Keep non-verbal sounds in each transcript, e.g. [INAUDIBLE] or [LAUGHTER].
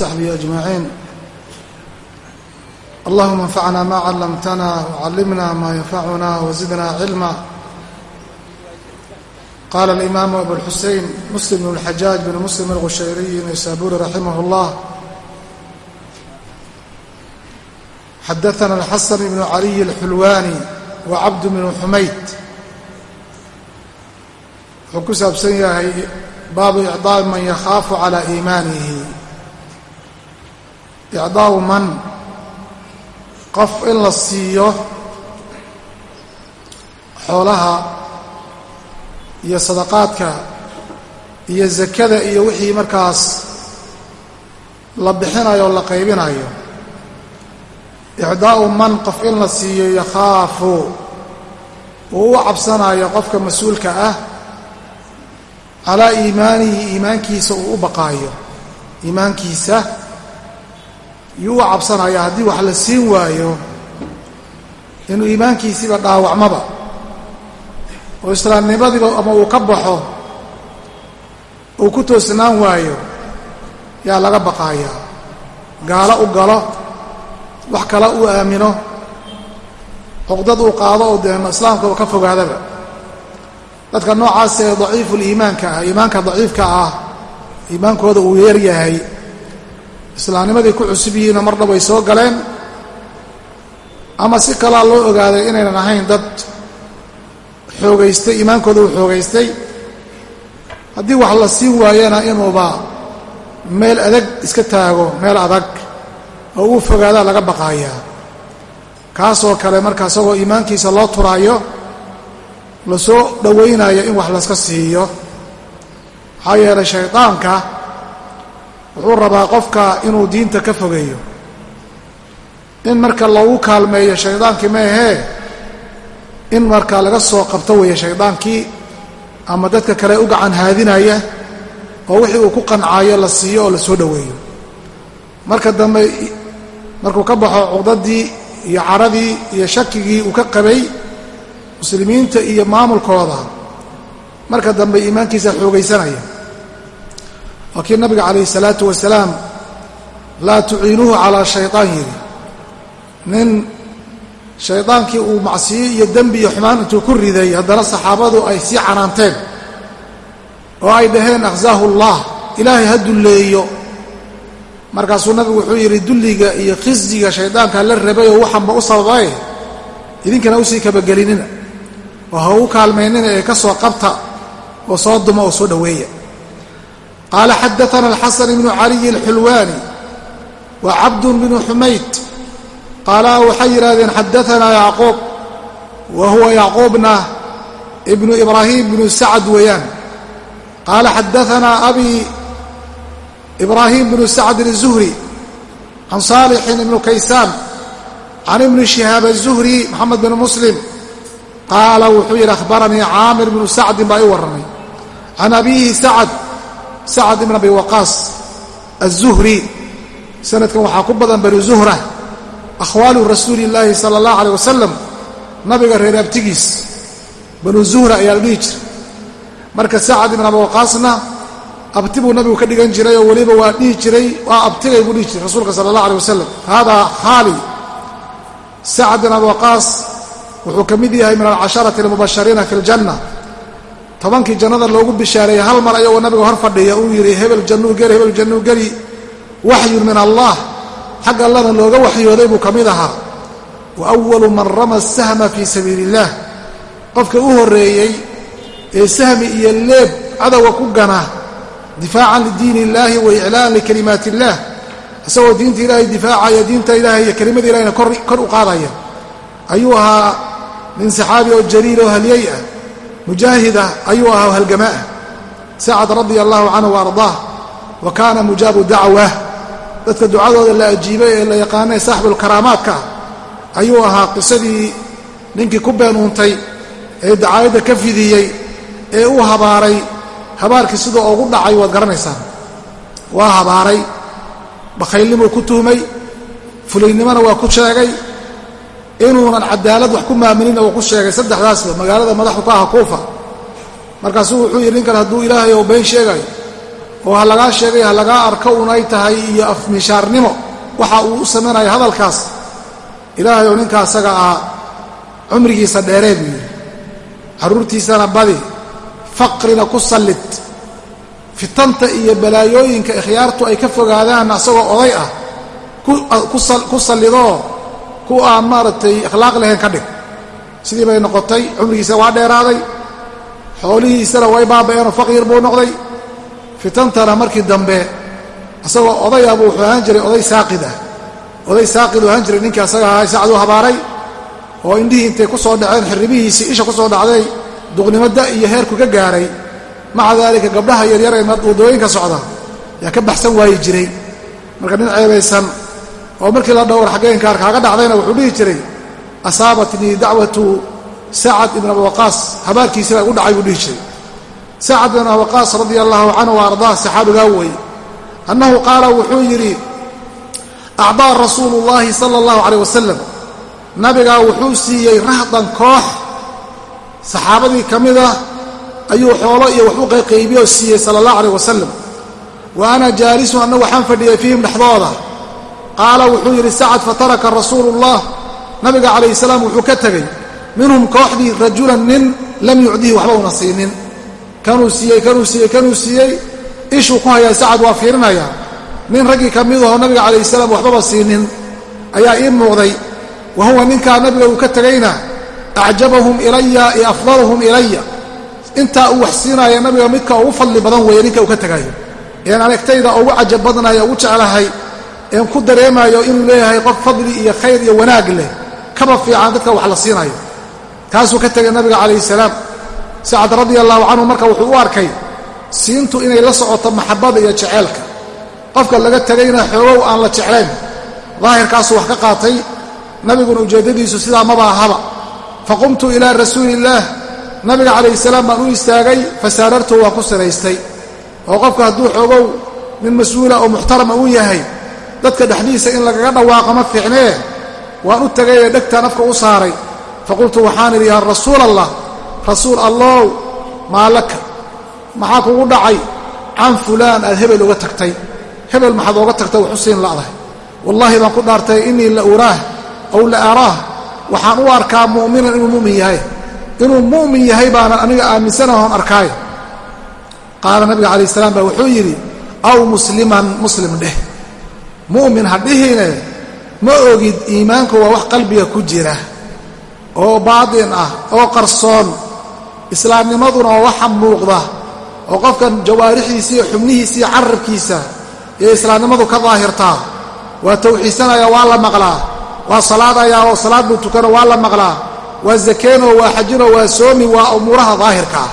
saxbihi ajmaciin allahuma anfacna ma callamtana wacallimna ma yanfacuna wasidna cilma qala alimaamu abulxusein muslim bn lxajaaj bn muslim alqushayriyi naysaburi raximah اllah xadaana alxasan bnu caliy alxulwaani wa cabd bnu xumayd wuxuu ku saabsan yahay baabu icdaami man yakhaafu calaa iimaanihi icdaa'u man qof in la siiyo xoolaha iyo sadaqaadka iyo zakada iyo wixii markaas la bixinayo o la qaybinayo icdaa'u man qof in la siiyo yakhaafu uu u cabsanayo qofka mas'uulka ah calaa iimaanihi iimaankiisa uu u baqaayo iimaankiisa yuu u cabsanaya haddii wax la siin waayo inuu iimaankiisiiba dhaawacmaba. Oo islaamnimadiiba ama uu ka baxo uu ku toosnaan waayo yaa laga baqaayaa gaalo u galo wax kale uu aamino cuqdad uu qaado oo dee islaamka ka fogaadaba. Dadka noocaas ee daciifuliimaanka ah iimaanka daciifka ah iimaankooda uu yar yahay islaamnimadii ku cusub yihiinoo mar dhab ay soo galeen. Ama si kalaa loo ogaaday inaynan ahayn dad xoogaystay iimaankooda uu xoogaystay. Haddii wax la siin waayana inuuba meel adag iska taago meel adag oo uu fogaadaa laga baqaayaa. Kaasoo kale marka isagoo iimaankiisa loo turaayo la soo dhowaynayo in wax laska siiyo. Maxaa yeelay shaydaanka wuxuu rabaa qofka inuu diinta ka fogeeyo. In marka loogu kaalmeeyo shaydaankii maahee in marka laga soo qabto weeye shaydaankii ama dadka kale u gacan haadinaya oo wixii uu ku qancaayo la siiyo oo la soo dhoweeyo. Marka dambe markuu ka baxo cuqdadii iyo caradii iyo shakigii uu ka qabay muslimiinta iyo maamulkooda marka dambe iimaankiisa xoogaysanaya waa kii nabiga calayhi salaatu wasalaam laa tuciinuuhu calaa shaytaan yidhi. Nin shaydaankii uu macsiyo iyo dembi iyo xumaan intuu ku riday haddana saxaabadu ay sii canaanteen oo ay dhaheen akhzaahu allah ilaahay ha dulleeyo. Markaasuu nabigu wuxuu yidhi dulliga iyo khisiga shaydaanka la rabay oo waxanba u sababaye idinkana u sii kabagelinina oo ha u kaalmaynina ee ka soo qabta oo soo duma oo soo dhoweeya qaala xadaana alxasan ibnu caliyi alxulwaani wa cabdun bnu xumayd qaala waxay yidhahdeen xadaanaa yacquub wa huwa yacquubna ibnu ibraahim bnu sacad weeyaan qaala xadaanaa abi ibraahim bnu sacdin الzuhri can saalixin ibnu kaysaan can ibni shihaab الzuhri moxamed bn muslim qaala wuxuu yidhi akhbaranii caamir bnu sacdin baa ii warramay can abiihi sacad sacad ibn abi waqaas aلzuhri sanadkan waxaa ku badan banu zuhra akhwaalu rasuuli illaahi sala allah aleh wasalam nabiga reer abtigiis. Banu zuhra ayaa la dhihi jiray marka sacad ibn abi waqaasna abti buu nabigu ka dhigan jiray oo weliba waa dhihi jiray waa abtigay buu dhihi jiray rasuulka sala allah aleh wasalam haadaa khaali sacad ibn abi waqaas wuxuu ka mid yahay min alcasharati almubashariina fi اljanna tobankii jannada loogu bishaareeyey hal mar ayagoo nabiga hor fadhiya uu yidhi hebel jannuu geli hebel jannuu geli. Waxyun min allah. Xag allana looga waxyooday buu ka mid ahaa. Wa awalu man rama sahma fii sabiili illaah qofka u horreeyey ee sahmi iyo leeb cadowga ku gana difaacan lidiin illaahi wa iclaan likalimaat illaah isagoo diinta ilaahay difaacaya diinta ilaahay iyo kelimada ilahayna kor u qaadaya. Ayuu ahaa nin saxaabi oo jaliil oo halyey ah mujaahid ah ayuu ahaa halgama ah sacad radia allahu canhu wa ardaah wa kaana mujaabu dacwa dadka ducadooda la ajiibay ee la yaqaanay saaxibulkaraamaadka ayuu ahaa qisadii ninkii ku been uuntay ee dacaayadda ka fidiyey ee u habaaray habaarkii sidoo ugu dhacay waad garanaysaan waa habaaray bakhaylnimuu ku tuhmay fulaynimona waa ku sheegay inuunan cadaalad wax ku maamulina uu ku sheegay saddexdaasba magaalada madaxdu ka aha kuufa. Markaasuu wuxuu yidhi ninkan hadduu ilaahay ou been sheegayo oo ha lagaa sheegay ha lagaa arko unay tahay iyo afmishaarnimo waxa uu u samaynaya hadalkaas ilaahay oo ninka asaga ah cumrigiisa dheeree buu yidhi. Carruurtiisana badi faqrina ku sallid fitanta iyo balaayooyinka ikhyaartu ay ka fogaadaan asagoo oday ah ku sallidoo ku aan maaragtay akhlaaq lahayn ka dhig. Sidii bay noqotay cumrigiisa waa dheeraaday xoolihiisana way baaba'eenoo faqiir buu noqday. Fitantana markii dambe isagoo odaya buu wuxuu ahaan jiray oday saaqid ah. Oday saaqid uu ahaan jiray ninkii asaga ahaa sacad u habaaray oo indhihii intay ku soo dhaceen xirribihiisii isha ku soo dhacday duqnimo da iyo heerku ka gaaray. Maca daalika gabdhaha yaryar ee waddooyinka socda yaa ka baxsan waayi jiray. Marka nin ceebaysan oo markii la dhowr xaggeenkaar kaaga dhacdayna wuxuu dhihi jiray asaabatnii dacwatu sacad ibn abi waqaas. Habaarkiisibaa igu dhacay buu dhihi jiray. Sacad ibn abi waqaas radia allahu canhu wa ardaah saxaabigaa weeye. Annahu qaala wuxuu yidhi acdaa rasuulu llaahi sala allahu caleyh wasalam nabigaa wuxuu siiyey rahdan koox. Saxaabadii ka mid ah ayuu xoolo iyo wax u qayqaybiyoo siiyey sala allah caleyh wasalam wa ana jaalisun annagu waxaan fadhiyay fiihim dhexdooda qaala wuxuu yidhi sacad fataraka rasuulu ullah nabiga calayhi salaam wuxuu ka tegey minhum kooxdii rajulan nin lam yucdihi waxba una siinin. Kanuu siiyey kanuu siiyey kanuu siiyey. Ishuu ku hayaa sacad waa fiirinayaa nin raggii ka midahoo nabiga calayhi salaam waxbaba siinin. Ayaa ii muuqday. Wa huwa ninkaa nabiga uu ka tegayna acjabahum ilaya iyo afdalahum ilaya intaa uu wax siinaya nabiga midka ugu fadli badan weeye ninka uu ka tegaayo een aragtayda ugu cajab badnayo ugu jeclahay een ku dareemayo inuu leeyahay qof fadli iyo khayr iyo wanaag leh kaba fiican dadka wax la siinayo. Kaasuu ka tegay nabiga calayhi salaam. Sacad radia allahu canhu marka wuxuu u arkay siintu inay la socoto maxabada iyo jeceelka qofka laga tegayna xoogow aan la jeclayn. Daahirkaasuu wax ka qaatay nabiguna ujeeddadiisu sidaa maba ahaba faqumtu ilaa rasuuli illaah nabiga calayhi salaam baan u istaagay fasaarartu waan ku siraystay oo qofka hadduu xoogow nin mas'uula oo muxtarama uu yahay dadka dhexdiisa in lagaga dhawaaqo ma fiicnee? Waan u tegayee dhegtaan afka u saaray. Faqultu waxaan idhi yaa rasuul allah rasuul allow maa laka maxaa kugu dhacay? Can fulaan aad hebel uga tagtay. Hebel maxaad ooga tagtay wax siin la'dahay. Wallaahi baan ku dhaartay innii la uraah ow la araah. Waxaan u arkaa mu'minan inuu mu'min yahay. Inuu mu'min yahay baanan aniga aaminsanahoon arkaayo qaala nabiga calayh salaam baa wuxuu yidhi aw musliman muslim dheh mu'min ha dhihine ma ogid iimaanku waa wax qalbiga ku jira oo baatin ah oo qarsoon. Islaamnimaduna waa waxa muuqda oo qofkan jawaarixiisa iyo xubnihiisa iyo carabkiisa iyo islaamnimadu ka daahirtaa waa tawxiidsanaya waa la maqlaa. Waa salaadayaa oo salaad buu tukano waa la maqlaa. Waa zakeenoo waa xajinoo waa soomi waa umuuraha daahirka. Ah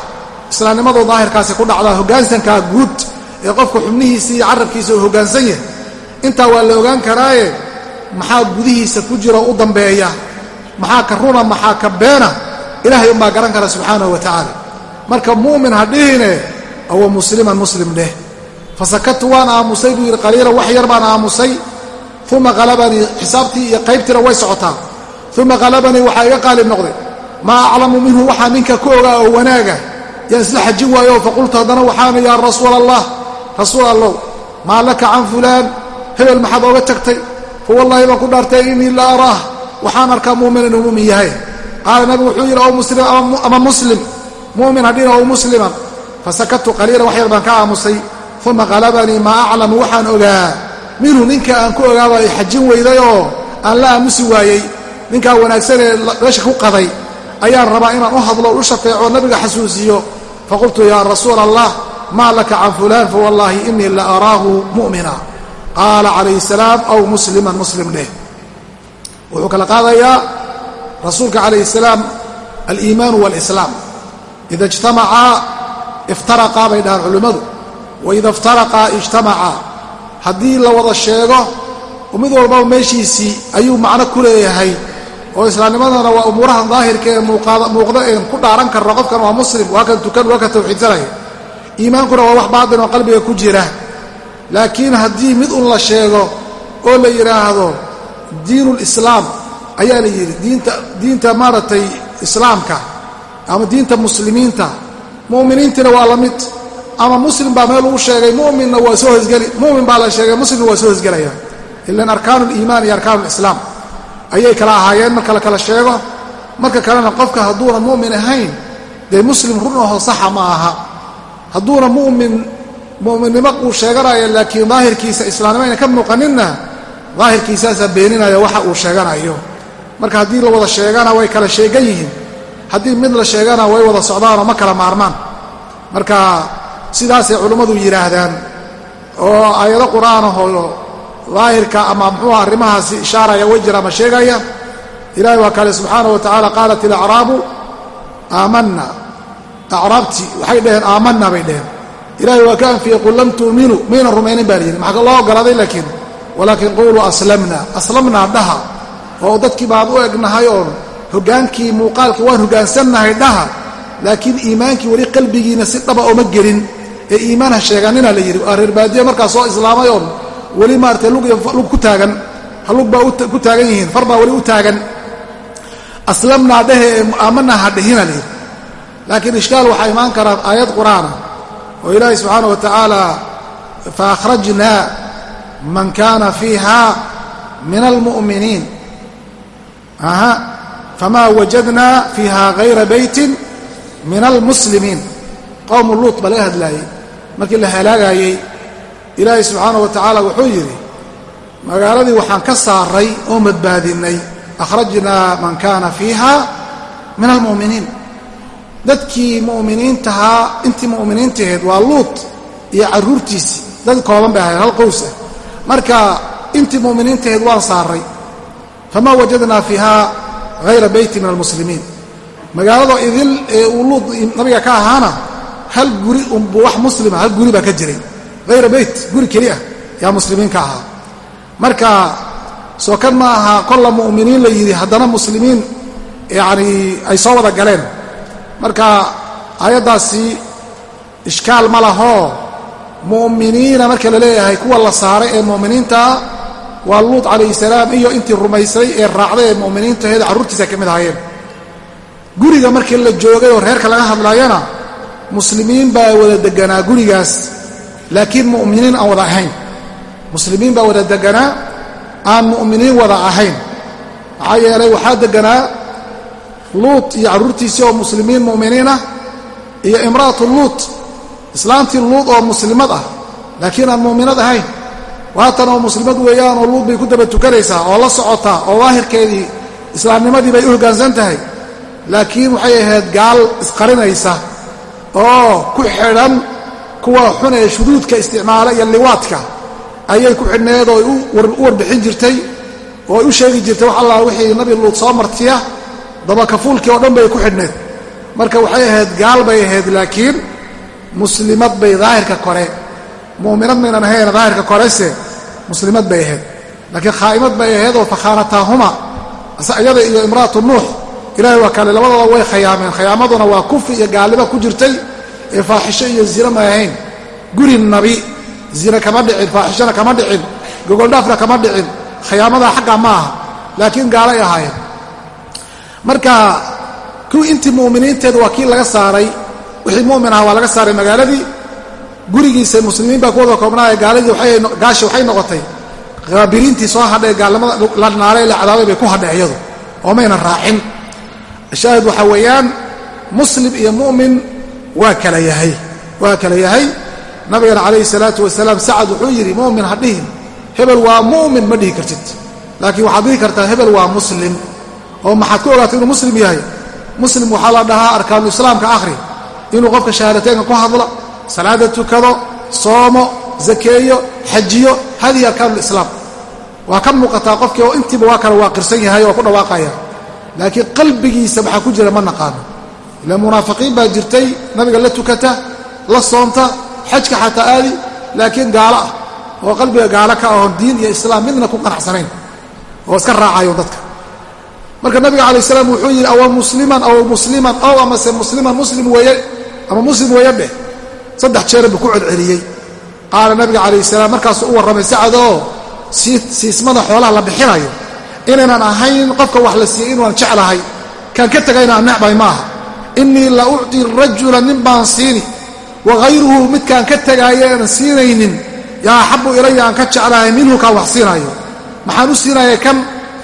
islaamnimadu daahirkaasi ku dhacdaa hoggaansankaa guud ee qofka xubnihiisa iyo carabkiisa uu hoggaansan yahay intaa waa la ogaan karaaye maxaa gudihiisa ku jira u dambeeya? Maxaa ka runa maxaa ka beena? Ilaahay umbaa garan kara subxaanahu wa tacaala. Marka mu'min ha dhihine awa musliman muslim dheh. Fasakadtu waan aamusay buu yidhi qaliilan wax yar baan aamusay. Uma qalabanii xisaabtii iyo qaybtiina way socotaa. Uma qalabanii waxaa iga qaalib noqday. Maa aclamu minhu waxaa ninka ku ogaa oo wanaaga? Yaan isla xajin waayo faqultu haddana waxaana yaa rasuula allah rasuul allow maa laka can fulaan hebel maxaad ooga tagtay? Fa wallaahi baan ku dhaartay innii la araah. Waxaan arkaa mu'min inuu mu'min yahay. Qaala nabigu wuxuu yidhi ama muslim. Mu'min hadhina ow musliman. Fasakadtu qaliilan wax yar baan ka aamusay. Uma qalabanii maa aclamu waxaan ogaa. Minhu ninka aan ku ogaaba ay xajin weydayoo aan la aamusi waayey. Ninkaa wanaagsanee meesha ku qaday ayaan rabaa inaan u hadlo u shafeeco nabiga xasuusiyo. Faqultu yaa rasuula allah maa laka can fulaan? Fawallaahi inii la araahu mu'mina qaala calayhi salaam aw musliman muslim dheh wuxuu kala qaadayaa rasuulka calayhi salaam aliimaanu waalislaam ida ijtamacaa iftaraqaa bay dhahaan culimmadu. Waida iftaraqaa ijtamacaa haddii la wada sheego mid walbaba meeshiisii ayuu macno ku leeyahay oo islaamnimadana waa umuurahan daahirka ee muuqda een ku dhaaran karno qofkan waa muslim waa kan tukan waa kan tawxiidsanaya iimaankuna waa wax baatin oo qalbiga ku jira laakiin haddii mid un la sheego oo la yidhaahdo diinulislaam ayaa la yidhi diinta diinta maaragtay islaamka ama diinta muslimiinta mu'miniintiina waa la mid ama muslim baa meel lagu sheegay muminna waa soo hosgeli mumin baa la sheegay muslimna waa soo hosgelaya ilan arkaanu liimaan iyo arkaanu lislaam ayay kala ahaayeen marka la kala sheego marka kalena qofka hadduuna mu'min ahayn dee muslim run aho saxa ma aha. Hadduuna mumin mu'minnimo uu sheeganayo laakiin daahirkiisa islaamnimo ayna ka muuqaninna daahirkiisaasaa beeninaya waxa uu sheeganayo. Marka haddii la wada sheegana way kala sheegan yihiin. Haddii mid la sheegana way wada socdaanoo ma kala maarmaan. Marka sidaasay culummadu yidhaahdaan oo aayado qur'aanahoo daahirka ama muxuuha arrimahaasi ishaaraya wejir ama sheegaya? Ilahay waa kale subxaana wa tacaala qaalat ilacraabu aamanna. Acraabtii waxay dhaheen aamanna bay dheheen ilahay waa ka anfiyey qul lam tuuminuu maynan rumaynin baa layidhi maxaa loo ogolaaday laakiin? Walaakin quluu aslamna. Aslamnaa dhaha. Oo dadkii baan u egnahay oon hoggaankii muuqaalkii waan hoggaansannahay dhaha. Laakiin iimaankii weli qalbigiina si dhaba ooma gelin. Ee iimaan ha sheeganina la yidhi. Waa reer baadiyo markaa soo islaamay oon. Weli maaratay lug ku taagan. Halug baa ku taagan yihiin. Far baa weli u taagan. Aslamnaa dhehe ee mu'aamanaa ha dhihina layidhi laakiin ishkaal waxaa imaan karaa aayad qur'aana oo ilaahay subxaana wa tacaala fa akhrajnaa man kaana fiiha min almu'miniin aha. Famaa wajadnaa fiiha hayra beytin min almuslimiin qowmu luut baa laga hadlaayey markii la halaagaayey ilaahay subxaana wa tacaala wuxuu yidhi magaaladii waxaan ka saaray oo badbaadinnay akhrajnaa man kaana fiiha min almu'miniin dadkii mu'miniintahaa intii mu'miniintaheed waa luut iyo carruurtiisii dad kooban bay ahayd hal qows ah. Marka intii mu'miniintaheed waan saaray famaa wajadnaa fiiha hayra beyti min almuslimiin. Magaalada idil ee uu luud nabiga ka ahaana hal guri unbu wax muslima hal guri baa ka jiray. Hayra beyt guri keli yaa muslimiin ka ahaa. Marka soo kan ma aha kolla mu'miniin la yidhi haddana muslimiin yacanii ay soo wada galeen marka aayaddaasi ishkaal ma lahoo mu'miniina marka la leeyahay kuwa la saaray ee mu'miniintaa waa luut calayhi salaam iyo intii rumaysay ee raacday ee mu'miniintaheeda carruurtiisa ka mid ahaayeen. Guriga markii la joogay oo reerka laga hadlaayana muslimiin baa wada deganaa gurigaas laakiin mu'miniin aan wada ahayn. Muslimiin baa wada deganaa aan mu'miniin wada ahayn. Maxaa yeelay waxaa deganaa luut iyo carruurtiisii oo muslimiin mu'miniin ah iyo imra'atu luut islaantii luut oo muslimad ah. Laakiin aan mu'minad ahayn. Waatan oo muslimad weeyaan oo luut bay ku daba tukanaysaa oo la socotaa oo daahirkeedii islaamnimadii bay u hoggaansan tahay. Laakiin waxay ahayd gaal isqarinaysa oo ku xidhan kuwa xun ee shuduudka isticmaala iyo liwaadka. Ayay ku xidhneed oo u warbixin jirtay oo ay u sheegi jirtay wax allah wixii nabi luut soo martiya dabakafuulkii oo dhan bay ku xidhneed. Marka waxay ahayd gaal bay ahayd laakiin muslimad bay daahirka kore mu'minad maynan ahayn daahirka korese muslimad bay ahayd. Laakiin khaa'imad bay ahayd oo fakhaanataahuma iyada iyo imra'atu nuux ilahay waa kale labadooda way khayaameen khayaamaduna waa kufri iyo gaalnimo ku jirtay ee faaxisho iyo zina ma ahayn. Guri nabi zina kama dhicin faaxishona kama dhicin gogoldhaafna kama dhicin khayaamadaa xagga ma aha. Laakiin gaalay ahaayeen marka kuwii intii mu'miniinteed waa kii laga saaray wixii mu'min aha waa laga saaray magaaladii gurigiisa muslimiin baa ku wada koobnaaya gaaladii waxay noqotay. Haabiriintii soo hadhay gaalnimada la naaray la cadaabay bay ku hadhay iyadu. Oo maynan raacin. Shaahid waxaa weeyaan muslim iyo mu'min waa kala yahay waa kala yahay. Nabigana calayhi salaatu wasalaam sacad wuxuu yidhi mu'min ha dhihin hebel waa mu'min ma dhihi kartid. Laakiin waxaad dhihi kartaa hebel waa muslim oo maxaad ku ogaatay inuu muslim yahay? Muslim waxaa la dhahaa arkaanu islaamka akhri inuu qofka shahaadateynka ku hadlo salaada tukado soomo zakeeyo xajiyo hadihi arkaanu lislaam waa ka muuqataa qofkii oo intiiba waa kale waa qirsan yahay oo ku dhawaaqaya. Laakiin qalbigiisa maxaa ku jira ma naqaano. Ila munaafiqiin baa jirtay nabiga la tukata la soonta xajka xataa aadi laakiin gaalo ah. Oo qalbiga gaalo ka ahoon diin iyo islaam midna ku qanacsanayn oo iska raacayo dadka marka nabiga calay salaam wuxuu yidhi awa musliman aw musliman ow amase musliman muslim weeye ama muslim weeye dheh saddex jeer buu ku celceliyey. Qaala nabiga calayh salaam markaasuu u warramay sacad siismada xoolaha la bixinayo. Inaynan ahayn qofka wax la siiyey inuuan jeclahay. Kaan ka tegayna aan necbay maaha. Innii la ucti rajula nin baan siini. Wagayruhu midkaan ka tegaayo siinaynin. Yaa axabu ilaya aan ka jeclahay minhu kaan wax siinaayo. Maxaan u siinaya kan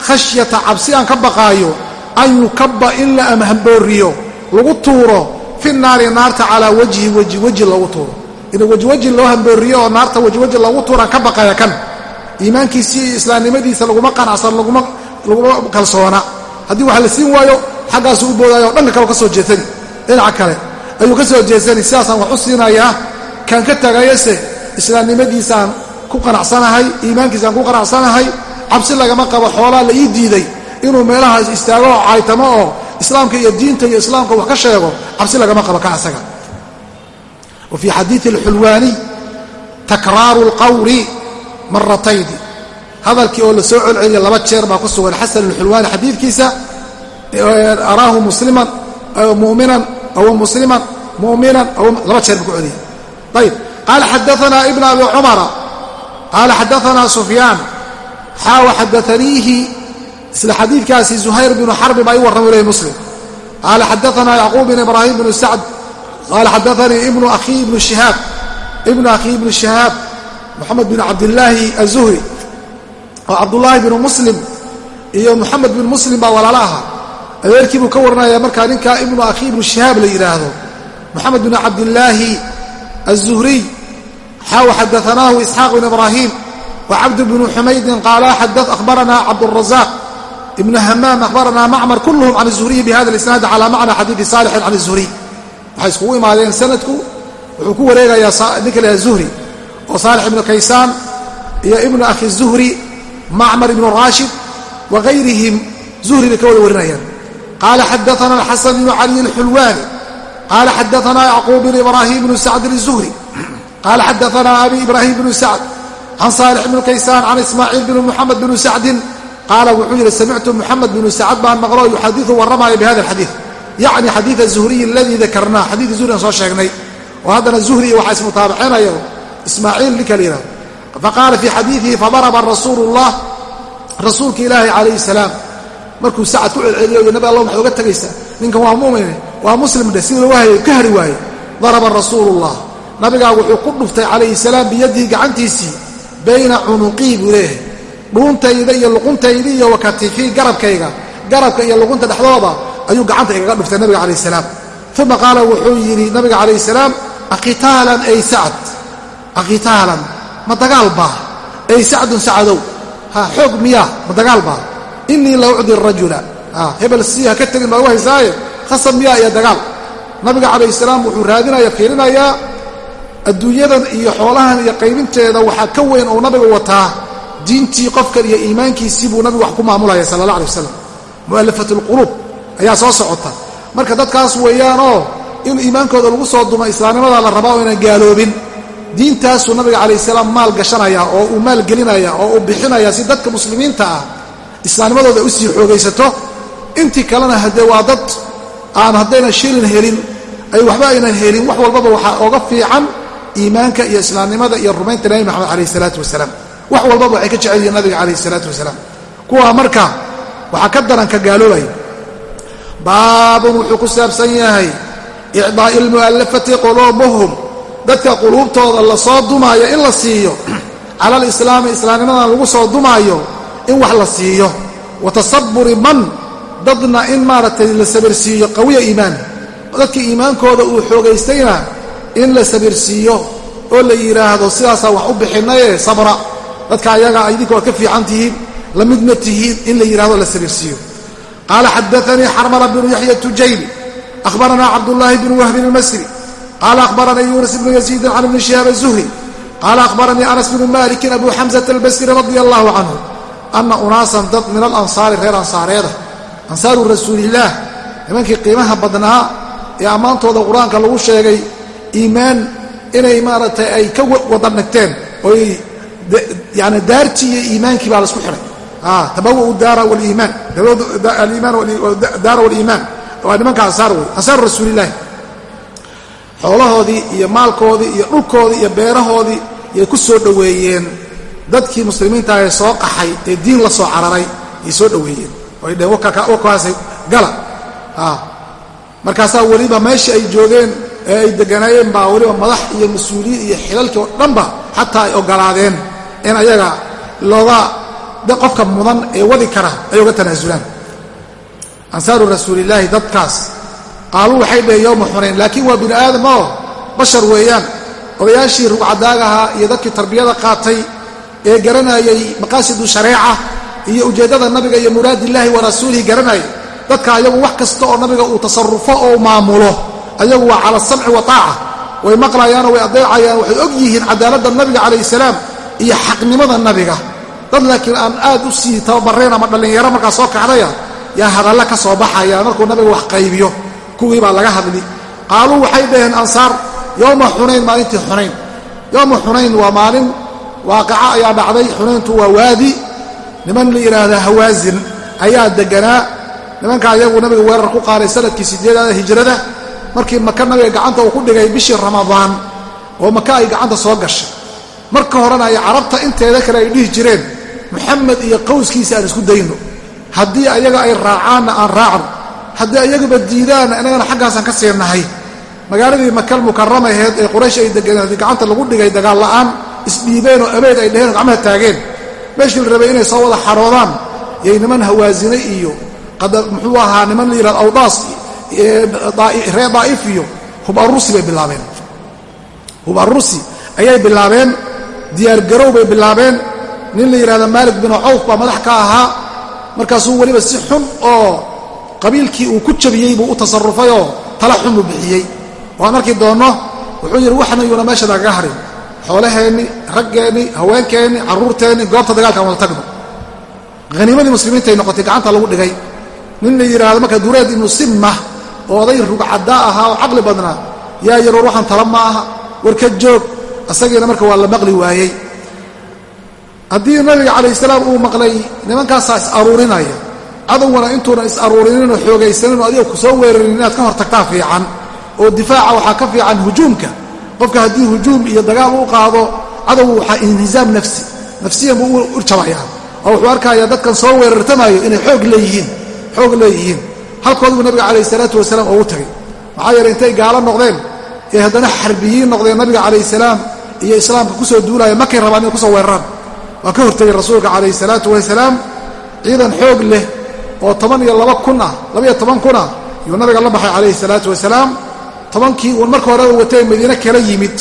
khashyata cabsi aan ka baqaayo an yukabba in la amhambooriyo lagu tuuro fi naari naarta calaa wajhi weji weji loogu tuuro. In wejiweji loo hambooriyo oo naarta wejiweji loogu tuuraan ka baqaya kan. Iimaankiisii islaamnimadiisa laguma qanacsan laguma kalsoona. Haddii wax la siin waayo xaggaasu u boodaayo dhanka kale ka soo jeesani. Dhinaca kale ayuu ka soo jeesani sidaasaan wax u siinayaa kaan ka tagayase islaamnimadiisaan ku qanacsanahay iimaankiisaan ku qanacsanahay cabsi lagama qabo xoolaa la ii diiday inuu meelaha istaago oo caytamo oo islaamka iyo diinta iyo islaamka wax ka sheego cabsi lagama qabo ka asaga. Wa fii xadiii alxulwaaniy takraaru alqawli maratayni hadalkii oo la soo celceliya laba jeer baa ku sugan xasan alxulwaani xadiidkiisa araahu musliman muminan aw musliman muminan laba jeer buu ku celiyay. Ayb qaala xadaanaa ibn abi cumara qaala xadaanaa sufyaan xaawa xadaaniihi isla xadiidkaasi zuhayr binu xarbi baa ii warramay leh muslim. Qaala xadaanaa yacquub bin ibraahim bnu sacd. Qaala xadaanii ibnu akhii ibnu shihaab. Ibnu akhii ibnu shihaab. Moxamed bin cabdillaahi azuhri oo cabdullaahi binu muslim. Iyo moxamed bin muslim baa walaalo ahaa. Adeerkii buu ka waranaya markaa ninkaa ibnu akhii ibnu shihaab la yidhaahdo moxamed bin cabdillaahi aلzuhriy xaaw xadaanaahu isxaaq bin ibraahim wcabd bnu xumaydin qaala ahbarana cabdالrazaq ibn hamaam ahbarana macmar kulhm can الzuhriyi bihada اlisnaad calى macna xadiidi saalixin can الzuhriy waxay iskugu imaadeen sanadku wuxuu ku wareegayaa ninka laha zuhri oo saalix ibnu kaysaan iyo ibnu akhi zuhri macmar ibnu raashid wagayrihim zuhri bay ka wada warinayaan qaala xadaana alxasan bnu cali اlxulwaani qaala xadaana yacquub bn ibraahim bnu sacdin الzuhri qaala xadaana abi ibraahim bnu sacd can saalix bnu kaysaan can ismaaciil bn muxamed bnu sacdin qaala wuxuu yidhi samictu muxamed bnu sacad baan maqlo yuxadiu warramaya bihada alxadiid yacni xadiid zuhriy aladii dakarnaa xadiidka zuhri aan soo sheegnay oo haddana zuhri waxaa ismutaabacinaya ismaaciil ninka la yihahdo faqaala fii xadiidihi fadaraba rasuulu llah rasuulka ilaahi calayhi salaam markuu sacad ku celceliyo iyo nabi allah maxaad oga tegaysaa ninkan waa mu'mine waa muslim dheh sidii looga hayay ka hari waaye daraba rasuulullah nabigaa wuxuu ku dhuftay calayhi salaam biyadihi gacantiisii bayna cunuqii buu leeyahay. Dhuuntayda iyo luquntayda iyo wakatifii garabkayga garabka iyo luqunta dhexdooda ayuu gacanta igaga dhuftay nabiga calayh salaam. Uma qaala wuxuu yidhi nabiga calayh salaam aqitaalan ay sacad aqitaalan ma dagaal baa? Ay sacdun sacadow ha xoog miyaa ma dagaal baa? Innii la ucdi rajula. Hebel sii ha ka tegin baa u haysaaye? Khasab miyaa iyo dagaal. Nabiga calayh salaam wuxuu raadinaya fiirinayaa adduunyadan iyo xoolahan iyo qaybinteeda waxaa ka weyn oo nabiga wataa diintii qofkan iyo iimaankiisii buu nabigu wax ku maamulaya sala allah alay wasalam mu'allafat alquluub ayaa soo socota. Marka dadkaas weeyaanoo in iimaankooda lagu soo dumo islaamnimada la rabaa oo inaan gaaloobin. Diintaasuu nabiga calayh salaam maal gashanaya oo uu maal gelinaya oo uu bixinaya si dadka muslimiinta ah islaamnimadooda u sii xoogaysato. Intii kalena haddee waa dad aan haddayna shilin helin ay waxba aynan helin wax walbaba waxaa oga fiican iimaanka iyo islaamnimada iyo rumaynta nabi maxamed calayh isalaatu wasalaam. Wax walbaba waxay ka jecel yihiin nabiga calayh isalaatu wasalaam. Kuwaa marka waxaa ka daranka gaaloobaya baabun wuxuu ku saabsan yahay icdaa'i almu'allafati quluubuhum. Dadka quluubtooda la soo dumaayo in la siiyo. [CLEARS THROAT] Cala alislaami islaamnimadan lagu soo dumaayo in wax la siiyo. Wa tasaburi man dadna in maaragtay la sabirsiiyo qawiya iimaan. Dadkii iimaankooda uu xoogaystayna in la sabirsiiyo oo la yidhaahdo sidaasaa wax u bixinaye sabra. Dadka ayaga idinka waad ka fiican tihiin la mid ma tihiin in la yidhahdo la sabirsiiyo qaala xadaanii xarmala bnu yaxya tujayli ahbaranaa cabdullaahi bnu wahbin almasri qaala ahbaranii yuunus bnu yaziidin can ibni shihaab azuhri qaala ahbaranii anas bnu malikin abu xamsata albasri radia allahu canhu ana unaasan dad min alansaari reer ansaareeda. Ansaaru rasuulillaah nimankii qiimaha badnaa ee ammaantooda qur'aanka lagu sheegay iimaan inay maaragtay ay ka wada dhigteen oy yani daartii iyo iimaankii baa la isku xidhay tabawu daara waliimaan aliimaan daara waliimaan waa nimanka ansaar wey. Ansaaru rasuulillaahi. Xoolahoodii iyo maalkoodii iyo dhulkoodii iyo beerahoodii yay ku soo dhoweeyeen. Dadkii muslimiinta ee soo qaxay ee diin la soo cararay yay soo dhoweeyeen. Oy dheheen wakaasay gala. Markaasaa weliba meeshii ay joogeen ee ay deganaayeen baa weliba madax iyo mas'uuliyiin iyo xilalkii oo dhanba xataa ay ogolaadeen in ayaga looga qofka mudan ee wadi kara ay uga tanaasulaan ansaaru rasuulillaahi dadkaas qaaluu waxay dhaheen yowma xunayn laakiin waa bini aadam oo bashar weeyaan. Odayaashii rugcadaagahaa iyo dadkii tarbiyada qaatay ee garanayay maqaasidu shareeca iyo ujeeddada nabiga iyo muraadillaahi wa rasuulihi garanayay. Dadka ayagu wax kasta oo nabiga uu tasarufo oo maamulo ayagu waa cala samci wa taaca. Way maqlayaanoo way adeecayaan waxay og yihiin cadaaladda nabiga calayhi salaam iyo xaqnimada nabiga. Dad laakiin aan aad u sii tababareen ama dhallinyaro markaa soo kacdaya yaa hadalla ka soo baxaya markuu nabiga wax qaybiyo. Kuwii baa laga hadli. Qaaluu waxay dhaheen ansaar yowma xunayn maalintii xunayn. Yowma xunayn waa maalin waaqaca ayaa dhacday. Xunayntu waa waadi. Niman la yidhaahdaa hawaasin ayaa deganaa. Nimanka ayagu nabiga weerar ku qaaday sannadkii sideedaada hijrada markii maka nabiga gacanta uu ku dhigay bishii ramadaan oo maka ay gacanta soo gashay. Marka horena ay carabta inteeda kale ay dhihi jireen muxamed iyo qowskiisa aan isku dayno. Haddii ayaga ay raacaanna aan raacno haddii ayaguba diidaanna innagana xaggaasaan ka seennahay magaaladii makal mukarama aheed ee quraysh ay degeen haddii gacanta lagu dhigay dagaal la'aan isdhiibeen oo abeed ay dheheen oo gacmaha taageen. Meeshii la rabay inay soo wada xaroodaan yay niman hawaasine iyo muxuu ahaa niman la yihahdo awdaas reer daa'if iyo hub arusi bay bilaabeen. Hub arusi ayay bilaabeen diyaargarow bay bilaabeen. Nin la yidhahda maalik binu cawf baa madax ka ahaa. Markaasuu weliba si xun oo qabiilkii uu ku jabiyey buu u tasarufay oo tala xun buu bixiyey. Waan arki doonno wuxuu yidhi waxna yuuna meesha nagaga harin. Xoolaheenni raggeenni haweenkeenni carruurteenni goobta dagaalkaan wada tagno. Haniimadii muslimiintaay noqotay gacanta lagu dhigay. Nin la yidhaahdo marka dureed ibnu simma oo oday rugcaddaa ahaa oo caqli badnaa. Yaa yar war waxaan tala ma aha war ka joog. Asagiina marka waa la maqli waayey. Haddii nabiga calayh salaam uu maqlay nimankaasaa is aruurinaya cadowgana intuuna is aruurinin oo xoogaysanin oo adiga ku soo weerarin inaad ka hor tagtaa fiican. Oo difaaca waxaa ka fiican hujuumka. Qofka haddii hujuum iyo dagaal u qaado cadowgu waxaa inhisaam nafsi. Nafsiyan buu u urjabayaa oo wuxuu arkayaa dadkan soo weerartamaayo inay xoog leeyihiin. Xoog leeyihiin halkoodbuu nabiga calayh salaatu wasalaam ugu tagay. Maxaa yeeley intay gaalo noqdeen ee haddana xarbiyiin noqdeen nabiga calayh salaam iyo islaamka ku soo duulaya makay rabaan inay ku soo weeraraan. Waa ka hortegay rasuulka calayhi salaatu wasalaam ciidan xoog leh oo toban iyo laba kun ah labaiyo toban kun ah yuu nabiga la baxay calayhi salaatu wasalaam. Tobankii uun marka horeba watay madiine kala yimid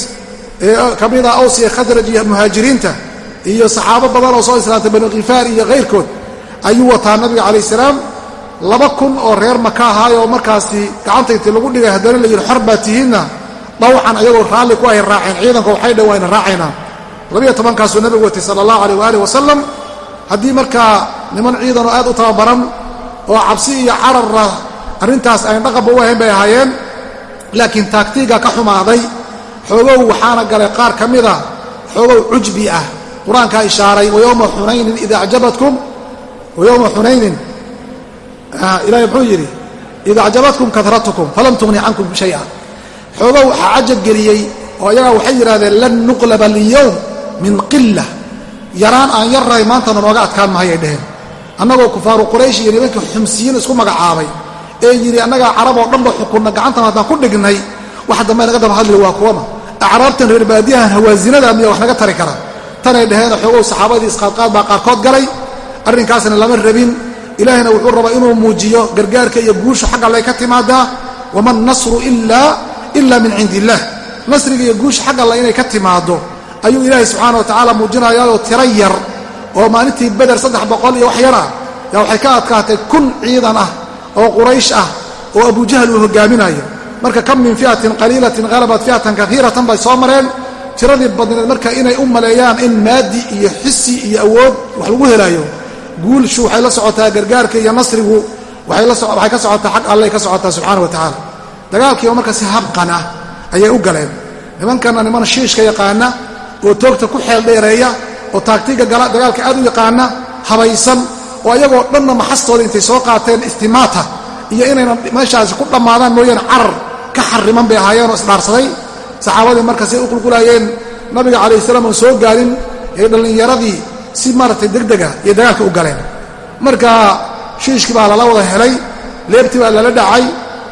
ee ka mid ah aws iyo khadraj iyo muhaajiriinta iyo saxaabo badan oo soo islaamtay banu khifaar iyo kayrkood ayuu wataa nabiga calayh salaam laba kun oo reer maka ahaayoo markaasi gacanta intii lagu dhigay haddana la yidhi xor baa tihiinna. Dhawcan ayagoo raalli ku ay raaceen ciidanka waxay dhan wayna raacaynaa. Labiyo tobankaasuu nabigu watay sala allahu alayh waaalih wasalam haddii markaa niman ciidanoo aad u tababaran oo cabsi iyo carara arrintaas ayn dhaqanba u ahayn bay ahaayeen laakiin taagtiiga ka xumaaday xoogow waxaana galay qaar ka mida xoogow cujbi ah. Qur'aankaa ishaaray wayowma xunaynin ida acjabatkum wayowma xunaynin ilahay muxuu yidhi ida acjabatkum karatukum falam tughni cankum shaya xoogow waxaa cajab geliyey oo iyagaa waxay yidhahdeen lan nuqlaba alyowm min qila yaraan aan yarrahay maantana nooga adkaan mahay ay dheheen annagoo kufaaru quraysh iyo nimankii xumsiyiin isku magacaabay ee yidhi annagaa carab oo dhanba xukunna gacantan haddaan ku dhignay wax dambe naga daba hadli waa kuwama acraabtan reer baadiyahan hawaasinada miya wax naga tari kara. Tanay dhaheen xoogow saxaabadii isqaadqaad baa qaarkood galay. Arrinkaasna lama rabin ilaahina wuxuu rabaa inuu muujiyo gargaarka iyo guusha xagga alle ka timaadaa wama nasru ila min cindi illah nasriga iyo guusha xagga alle inay ka timaado ayuu ilaahay subxaana wa tacaala muujinayaoo tiro yar oo maalintii beder saddex boqol iyo wax yar ah yaa waxay ka adkaatay kun ciidan ah oo quraysh ah oo abujahal uu hogaaminayo. Marka kam min fi'atin qaliilatin halabat fi'atan kaiiratan bay soo mareen. Tiradii badneed marka inay u maleeyaan in maadi iyo xisi iyo awood wax lagu helaayo guulshu waxay la socotaa gargaarka iyo nasrigu waxay ka socotaa xag allay ka socotaa subxaana wa tacaala. Dagaalkiiba marka si habqan ah ayay u galeen. Nimankana niman shiishka yaqaana oo toogta ku xeel dheereeya oo taagtiga dagaalka aad u yaqaana habaysan oo ayagoo dhanna maxastooda intay soo qaateen istimaata iyo inayna meeshaasi ku dhammaadaan mooyaane carar ka xariman bay ahaayeen oo isdhaarsaday. Saxaabadii marka say u qulqulayeen nabiga calayh salaam oon soo gaarin ee dhallinyaradii si maaragtay degdega iyo dagaalka u galeen. Marka shiishkii baa lala wada helay leebtii baa lala dhacay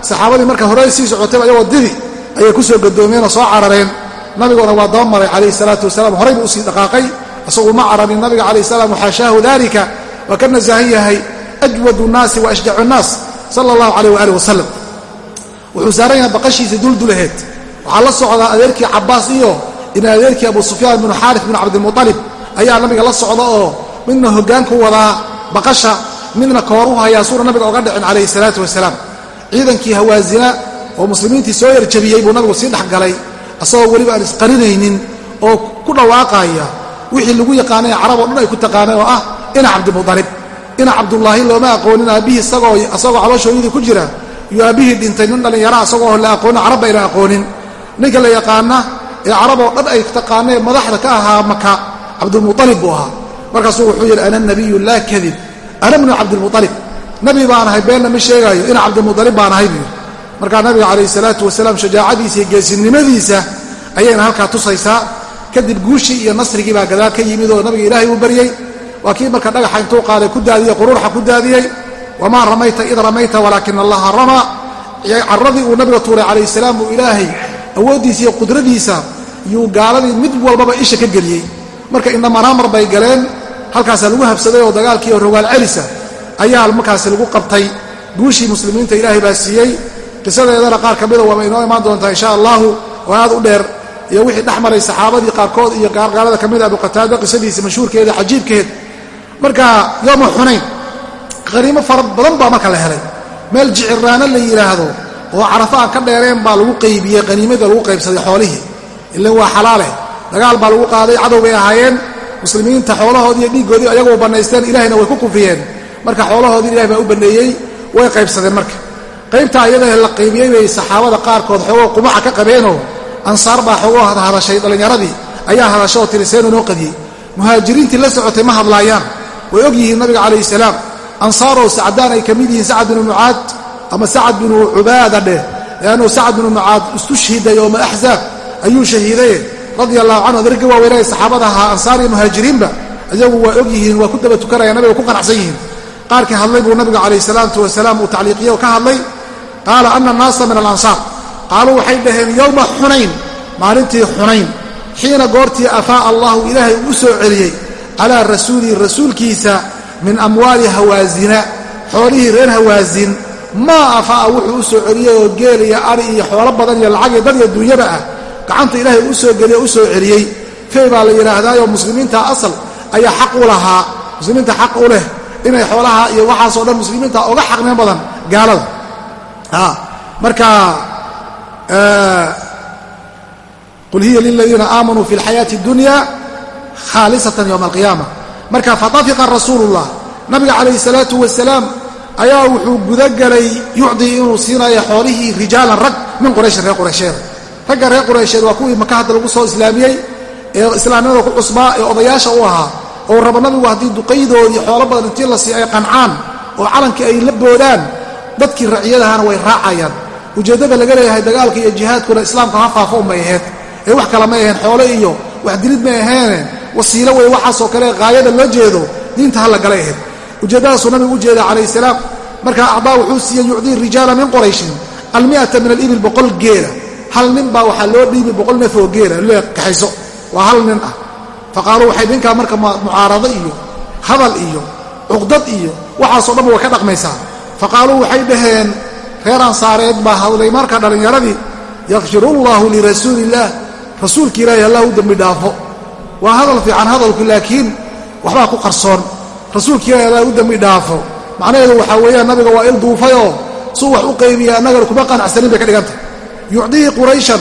saxaabadii marka hore sii socotayba ayagoo didi ayay ku soo gadoomeenoo soo carareen. Nabiguna waa daba maray calayhi salaatu wasalaam. Horay buu u sii dhaqaaqay isagu ma cararin nabiga calayh salaam waxaashaahu dalika waa ka nasahan yahay ajwadu nnaasi wa ashjacu nnaas sala allahu calayh waaalih wasalam wuxuu saaran yahay baqashiisa duldulaheed waxaa la socdaa adeerkii cabbaas iyo ina adeerkii abu sufyaan binu xaarif binu cabdilmuطalib ayaa nabiga la socda oo midna hoggaanku wadaa baqasha midna koor u hayaa suuna nabiga oga dhicin calayhi salaatu wasalaam. Ciidankii hawaasina oo muslimiintii soo yarjabiyey buu nabigu sii dhexgalay asagoo weliba aan isqarinaynin oo ku dhawaaqaya wixii lagu yaqaanay carab oo dhan ay ku taqaaneen oo ah ina cabdimualib ina cabdullaahi looma aqoonin aabbihii asagoo calooshooyadii ku jira iyo aabbihii dhintay nin dhallinyara asagoo la aqoonin carab bayna aqoonin. Ninka la yaqaana ee carab oo dhan ay taqaaneen madaxda ka ahaa maka cabdulmualib buu ahaa. Markaasuu wuxuu yidhi ana nabiyu laa kadib. Ana bnu cabdilmualib nabi baan ahay beenna ma sheegaayo. Ina cabdilmualib baan ahay buu yidhi. Markaa nabiga calayhi salaatu wasalaam shajaacadiisa iyo geesinimadiisa ayayna halkaa tusaysaa. Kadib guushii iyo nasrigii baa gadaal ka yimid oo nabiga ilaahay uu baryey waa kii marka dhagaxa intuu qaaday ku daadiyey quruurxa ku daadiyey wamaa ramayta id ramayta walaakina allaha ramaa carradii uu nabiga tuuray calayhi salaam uu ilaahay awooddiisa iyo qudradiisa yuu gaaladii mid walbaba isha ka geliyey marka indhamaraamar bay galeen halkaasaa lagu habsaday oo dagaalkii oo rogaal celisa ayaa markaasi lagu qabtay. Guushii muslimiinta ilaahay baa siiyey. Qisadeedana qaar ka mida waaba inoo imaan doontaa insha allahu oo aad u dheer. Iyo wixii dhex maray saxaabadii qaarkood iyo gaalada ka mida abu qataada qisadiisa mashhuurkeeda cajiibkeed. Marka yooma xunayn qaniimo fara badan baa marka la helay. Meel jiciraano la yidhaahdo oo carafo aan ka dheereen baa lagu qaybiyey qaniimadii lagu qaybsaday xoolihii. Ilan waa xalaale dagaal baa lagu qaaday cadow bay ahaayeen. Muslimiinta xoolahoodii iyo dhiiggoodii ayagoo bannaysteen ilahayna way ku kufiyeen. Marka xoolahoodii ilahay baa u banneeyey way qaybsadeen marka. Qaybtaa iyada la qaybiyey bay saxaabada qaarkood xoogoo qumaca ka qabeenoo ansaar baa xoogoo hadhadashay dhallinyaradii ayaa hadasha oo tiri seenuu noo qadiyey. Muhaajiriintii la socotay ma hadlaayaan. Way og yihiin nabiga calayhi salaam ansaaroo sacdaan ay ka mid yihiin sacad binu mucaad ama sacad binu cubaada dheh leannuu sacad binu mucaad istushhiday yooma axzaab ayuu shahiidaye radia allahu canhu adarga waaweynaya saxaabada ahaa ansaar iyo muhaajiriinba iyagu waa og yihiin waa ku daba tukanaya nabiga ku qanacsan yihiin. Qaarkii hadlay buu nabiga calayhi salaatu wasalaam uu tacliiqiye oo ka hadlay qaala ana annaasa min alansaar. Qaaluu waxay dhaheen yowma xunayn maalintii xunayn xiina goortii afaa'a allahu ilaahay uu soo celiyey calaa rasuulihi rasuulkiisa min amwaali hawaasina xoolihii reer hawaasin. Maa afaa'a wuxuu u soo celiyey oo geel iyo ari iyo xoolo badan iyo lacag iyo dad iyo duunyaba ah gacanta ilaahay uu soo geliye u soo celiyey. Fey baa la yidhaahdaayoo muslimiinta asal ayaa xaq u lahaa. Muslimiinta xaq u leh inay xoolaha iyo waxaasoo dhan muslimiinta oga xaqnimo badan gaalada. Marka qul hiya liladiina aamanuu fi اlxayaati اdunya khaalisatan ywma alqiyaama. Marka fatafiqa rasuulullah. Nabiga calayhi salaatu wasalaam ayaa wuxuu gudagelay yucdii inuu siinayo xoolihii rijaalan rag min qurayshin reer quraysheeda ragga reer quraysheed waa kuwii maka hadda lagu soo islaamiyey ee islaamnimada ku cusbaa ee odayaasha u ahaa oo rabo nabigu haddii duqaydoodii xoolo badan intii la siiy ay qancaan oo calankii ay la boodaan dadkii raciyadahana way raacayaan. Ujeeddada laga leeyahay dagaalka iyo jihaadkuna islaamka ha faafo unbay ahayd. Ee wax kale may aheen xoole iyo wax dilid may aheene wasiilo wey waxaasoo kale qaayada loo jeedo diinta ha la galay ahayd. Ujeeddadaasuu nabigu u jeeda calayhi salaam markaa acdaa wuxuu siiyey yucdii rijaala min qurayshin almi'ata min alibil boqol geela hal nin baa waxaa loo dhiibay boqol neef oo geela lee kaxayso. Waa hal nin ah. Faqaaluu waxay ninkaa marka mucaarado iyo hadal iyo cuqdad iyo waxaasoo dhan way ka dhaqmaysaa. Faqaaluu waxay dhaheen reer ansaareed baa hadlay marka dhallinyaradii yakfirullaahu lirasuuli illaah rasuulki ilaahi allah u dembi dhaafo. Waa hadal fiican hadalku laakiin waxbaa ku qarsoon. Rasuulki ilaahi allah u dembi dhaafo. Macnaheedu waxaa weeyaan nabiga waa il duufayoo suu wax u qaybiya annagana kuma qanacsanin bay ka dhigantah yucdihi qurayshan.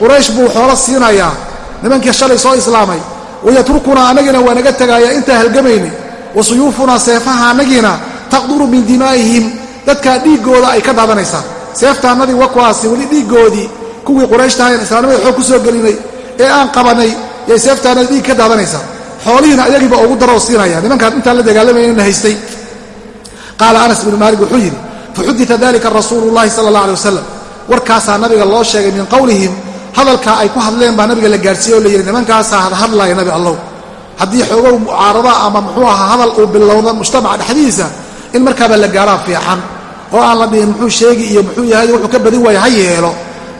Quraysh buu xoolo siinayaa nimankii shalay soo islaamay. Wayatrukunaa annagiina waa naga tegaaya intaa halgamayna wa suyuufunaa seefaha annagiina taqduru min dimaa'ihim. Dadkaa dhiiggooda ay ka daadanaysaa seeftaannadii wakuwaasi weli dhiiggoodii. Kuwii qurayshtahayn islaamnimada xoog ku soo gelinay ee aan qabannay yay seeftaannadii dhiig ka daadanaysaa xoolihiina ayagiiba ugu daroo siinaya. Nimankaan intaan la dagaalamayna haystay. Qaala anas bnu maalik wuxuu yidhi faxudita dalika rasuulu llahi sala allah alay wasalam warkaasaa nabiga loo sheegay min qowlihim hadalkaa ay ku hadleen baa nabiga la gaarsiiye oo la yidhi nimankaasaa hadhadlaya nabi allow. Haddii xoogow mucaarada ama muxuu ahaa hadal uu bilowda mujtamaca dhexdiisa in markaaba la gaaraa fiican. Oo aan la dhihin muxuu sheegi iyo muxuu yahay wuxuu ka badin waaya ha yeelo.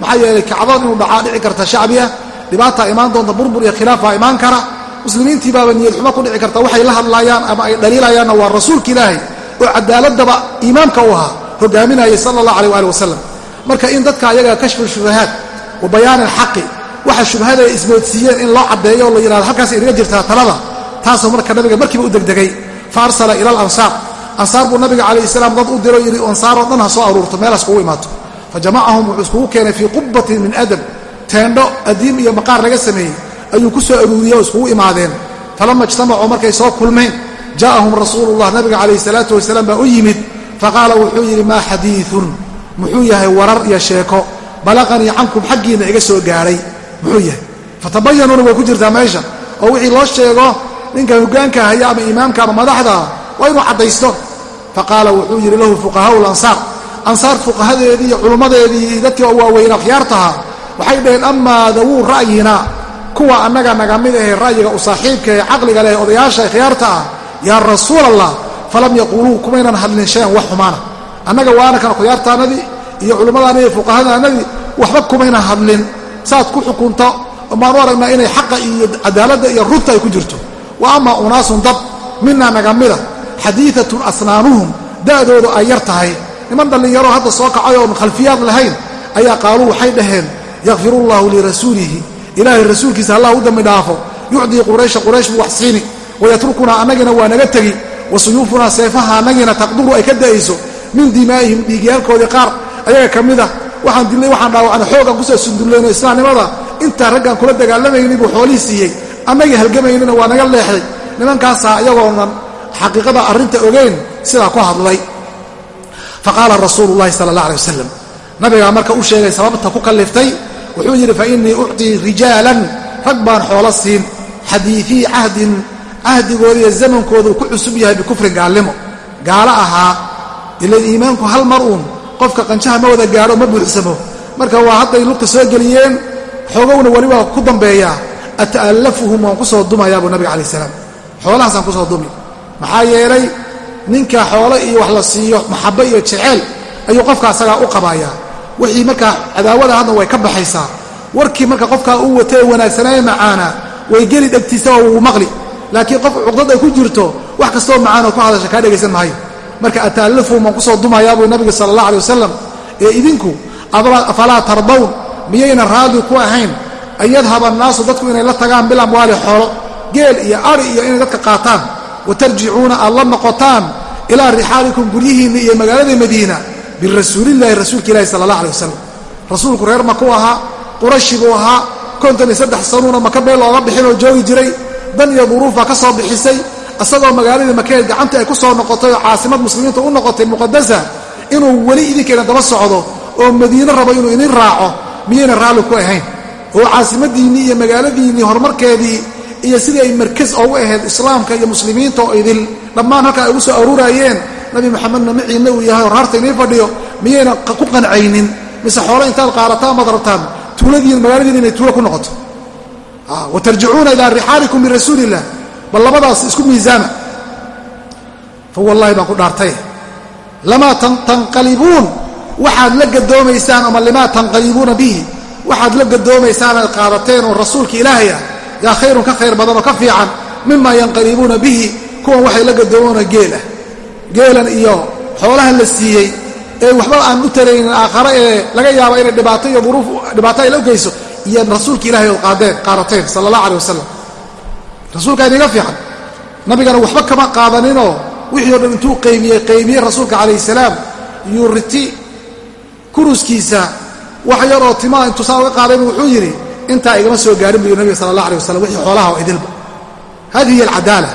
Maxaa yeelay kacdoon inuu dhacaa dhici karta shacbiya dhibaataa imaan doonta burbur iyo khilaafaa imaan kara. Muslimiintii baaba niyad xumo ku dhici karta waxay la hadlaayaan ama ay dhaliilayaanna waa rasuulka ilaahay oo cadaaladaba iimaamka u ahaa hogaaminayay sala allah aleh waali wasalam marka in dadka ayaga kashfu shubahaat wa bayaan alxaqi waxa shubhada ay ismoodsiiyeen in loo caddeeyo oo la yidhahdo halkaas inaga jirtaa talada taasoo marka nabiga markiiba u degdegay fa arsala ila alansaar ansaar buu nabiga calayhi salaam dad u diro yidhi ansaaroo dhan ha soo aruurto meelaas kugu imaato. Fa jamacahum wuxuu iskugu keenay fii qubbatin min adab. Teendho adiim iyo maqaar laga sameeyey ayuu ku soo aruuriyey oo iskugu imaadeen. Falama ijtamacuu markay soo kulmeen jaa'ahum rasuulullah nabiga calayhi salaatu wasalaam baa u yimid faqaala wuxuu yidhi maa xadiiun muxuu yahay warar iyo sheeko. Balaqanii cankum xaggiinna iga soo gaadhay muxuu yahay. Fatabayanuuna way ku jirtaa meesha. Oo wixii loo sheego ninka hogaanka haya ama imaamka ama madaxdaa waa inuu caddaysto. Faqaala wuxuu yidhi lahu fuqahaau lansaar ansaar fuqahadeedii iyo culummadeedii iyo dadkii oo waaweyn akhyaartaha waxay dhaheen amaa dawuu ra'yina. Kuwa annaga naga mid ahe ra'yiga u saaxiibka ee caqliga leh odayaasha khiyaarta ah yaa rasuul allah falam yaquuluu kumaynan hadlin shayan wax xumaana annaga waana kan khiyaartaanadii iyo culimmadaanadii fuqahadaanadii waxba kumaynan hadlin. Saad ku xukunto maan u aragnaa inay xaqa iyo cadaaladda iyo runta ay ku jirto. Wa ama unaasun dad minaa naga mida. Xadiiatun asnaanuhum da'doodu ay yar tahay. Niman dhallinyaro hadda soo kacay oon khalfiyaad lahayn ayaa qaaluu waxay dhaheen yakfiru llahu lirasuulihi ilaahay rasuulkiisa allah u dambi dhaafo yucdii quraysha quraysh buu wax siini wayatrukunaa annagina waa naga tegi wa suyuufunaa seefaha annagina taqduru ay ka da'ayso min dimaa'ihim dhiigyaalkoodii qaar ayaga ka mid ah waxaan dilnay waxaan dhaawacnay xoogaan ku soo sundullayno islaamnimada. Intaa raggaan kula dagaalamayni buu xoolihii siiyey. Annagii halgamaynina waa naga leexday nimankaasaa iyagoonan xaqiiqada arrinta ogeyn sidaa ku hadlay. Faqaala rasuulu llahi sala allah alay wasalam nabigaa marka u sheegay sababta ku kalliftay wuxuu yidhi fa innii uctii rijaalan rag baan xoolo siin. Xadiiii cahdin cahdigoodiiyo zamankoodu ku cusub yahay bikufrin gaalnimo. Gaalo ahaa ilan iimaanku hal mar uun qofka qanjaha ma wada gaadho ma buuxsamo. Marka waa hadday lugta soo geliyeen xoogowna weli waa ku dambeeyaa ata'allafuhum waan ku soo dumayaa buu nabiga calayi salaam. Xoolahaasaan ku soo dumi. Maxaa yeelay ninka xoolo iyo wax la siiyo maxabbo iyo jeceel ayuu qofka asagaa u qabayaa. Wixii markaa cadaawada hadna way ka baxaysaa. Warkii marka qofkaa uu wata ee wanaagsanaaye macaana way geli dhegtiisa oo wuu maqli. Laakiin qof cuqdad ay ku jirto wax kastoo macaan oo ku hadasha kaa dhegaysan maayo marka ata'allafuhum waan ku soo dumayaa buu nabiga sala allah alay wasalam ee idinku afalaa tardawn miyayna raadi ku ahayn an yadhaba annaasu dadku inay la tagaan bil amwaali xoolo geel iyo ari iyo inay dadka qaataan wa tarjicuuna aad la noqotaan ilaa rixaalikum guryihiinna iyo magaalada madiina birasuulillahi rasuulka ilahi sala allah alay wasalam rasuulku reer maku ahaa qurashi buu ahaa konton iyo saddex sanuuna maka beel looga bixin oo joogi jiray dan iyo duruufbaa ka soo bixisay isagoo magaaladii makeed gacantii ay ku soo noqotay oo caasimad muslimiinta u noqotay muqadasa inuu weli idinkeena daba socdo oo madiine rabo inuu idin raaco miyayna raalli ku ahayn? Oo caasimadiinnii iyo magaaladiinnii horumarkeedii iyo sidii ay markas oogu ahayd islaamka iyo muslimiinta oo idil. Dhammaan halka ay ugu soo aruuraayeen nabi maxamedna maciinna uu yahay oo raarta inii fadhiyo miyayna ku qancaynin? Mise xoolo intaad qaarataan baad rabtaan tuuladiin magaaladiina inay tuulo ku noqoto. Wa tarjicuuna ilaa rixaalikum birasuuli illah bal labadaas isku miisaama fa wallahi baan ku dhaartay. Lamaa tanqalibuun. Waxaad la gadoomaysaan ama limaa tanqalibuuna bihi? Waxaad la gadoomaysaan aad qaadateen oo rasuulka ilaahay ah. Yaa khayrun ka khayr badan oo ka fiican. Mima yanqalibuuna bihi? Kuwan waxay la gadoomoona geel ah geelan iyo xoolaha la siiyey. Ee waxba aan u taraynin aakhare ee laga yaabo inay dhibaato iyo duruuf dhibaato ay la geyso iyo rasuulka ilahay ood qaadeen qaadateen sala allah aleh wasalam rasuulkaa idinga fiican. Nabigana waxba kama qaadaninoo wixii o dhan intuu qaybiyey qaybiyey rasuulka calayh salaam. Iyuu riti kuruskiisa. Wax yaroo timaa intuu saa uga qaadaybu wuxuu yidhi intaa igama soo gaarin buyu nabiga sala allah alay wasalam wixii xoolaha oo idilba hadihi hiy alcadaala.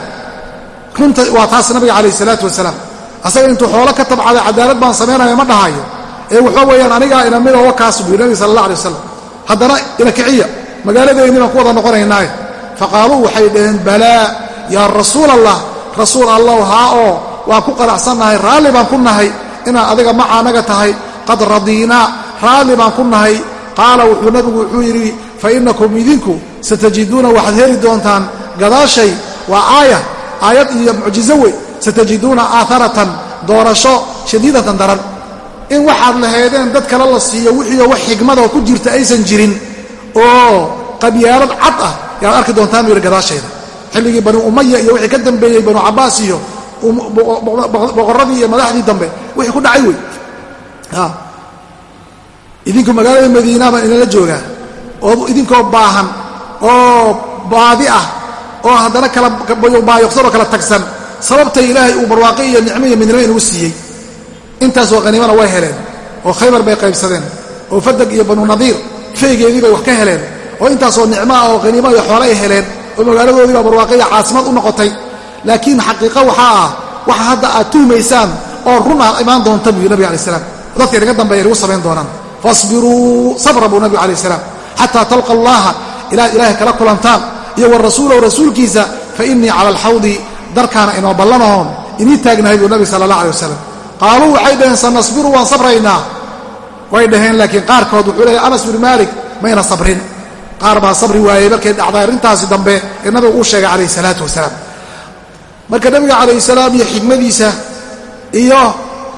Runta waa taas nabiga calayh isalaatu wasalaam. Asaga intuu xoolo ka tabcaday cadaalad baan samaynaya ma dhahayo ee waxa weeyaan anigaa ina midoo wakaas buyu nabiga sala allah alay wasalam haddana ina kiciya. Magaaladeenni baan ku wada noqonaynaaye faqaaluu waxay dhaheen balaa yaa rasuul allah rasuul allahu haa oo waan ku qanacsannahay raalli baan ku nahay inaad adiga maca anaga tahay qad radiinaa raalli baan ku nahay. qaala wuxuu nabigu wuxuu yidhi fa innakum idinku satajiduuna waxaad heli doontaan gadaashay waa aaya aayad iyo mucjizo wey satajiduuna aaharatan doorasho shadiidatan daran. in waxaad lahaydeen dad kale la siiyo wixiioo wax xigmadoo ku jirta aysan jirin oo qabyaalad cad ah yaad arki doontaan buu yidhi gadaashayda. Xilligii banu umaya iyo wixii ka dambeeyey banu cabbaas iyo boqorradii iyo madaxdii dambe wixii ku dhacay wey. Idinku magaalada madiina baan idinla joogaa oo idinkoo baahan oo baadi ah oo haddana kala baayoksanoo kala tagsan sababtay ilaahay uu barwaaqi iyo nicmo iyo midnimo inugu siiyey. Intaasoo qaniimana way heleen oo khaybar bay qaybsadeen oo fadag iyo banu nadiir faygeedii bay wax ka heleen oo intaasoo nicmo ah oo qaniimo iyo xoole ay heleen oo magaaladoodii baa barwaaqiya caasimad u noqotay. Laakiin xaqiiqa waxaa ah waxa hadda aad tuhmaysaan oo run ah imaan doonta buu nabiga alai salaam. Dadka inaga dambeeya inugu samayn doonaan. Fasbiruu sabra buu nabigu alayh salaam. Xataa talqa allaha ilaad ilaahay kala kulantaan iyo wa rasuulahu rasuulkiisa fa innii cala alxawdi darkaana inoo ballanahoon inii taagnahay buu nabi sala allah alay wasalam qaaluu waxay dhaheen sanasbiru waan sabraynaa. Way dhaheen laakiin qaarkood wuxuu leeyahy anas binu maalik mayna sabrin qaar baa sabri waayey markay dhacday arrintaasi dambe ee nabigu uu sheegay calayhi salaatu wasalaam. Marka nabiga calayhi salaam iyo xigmadiisa iyo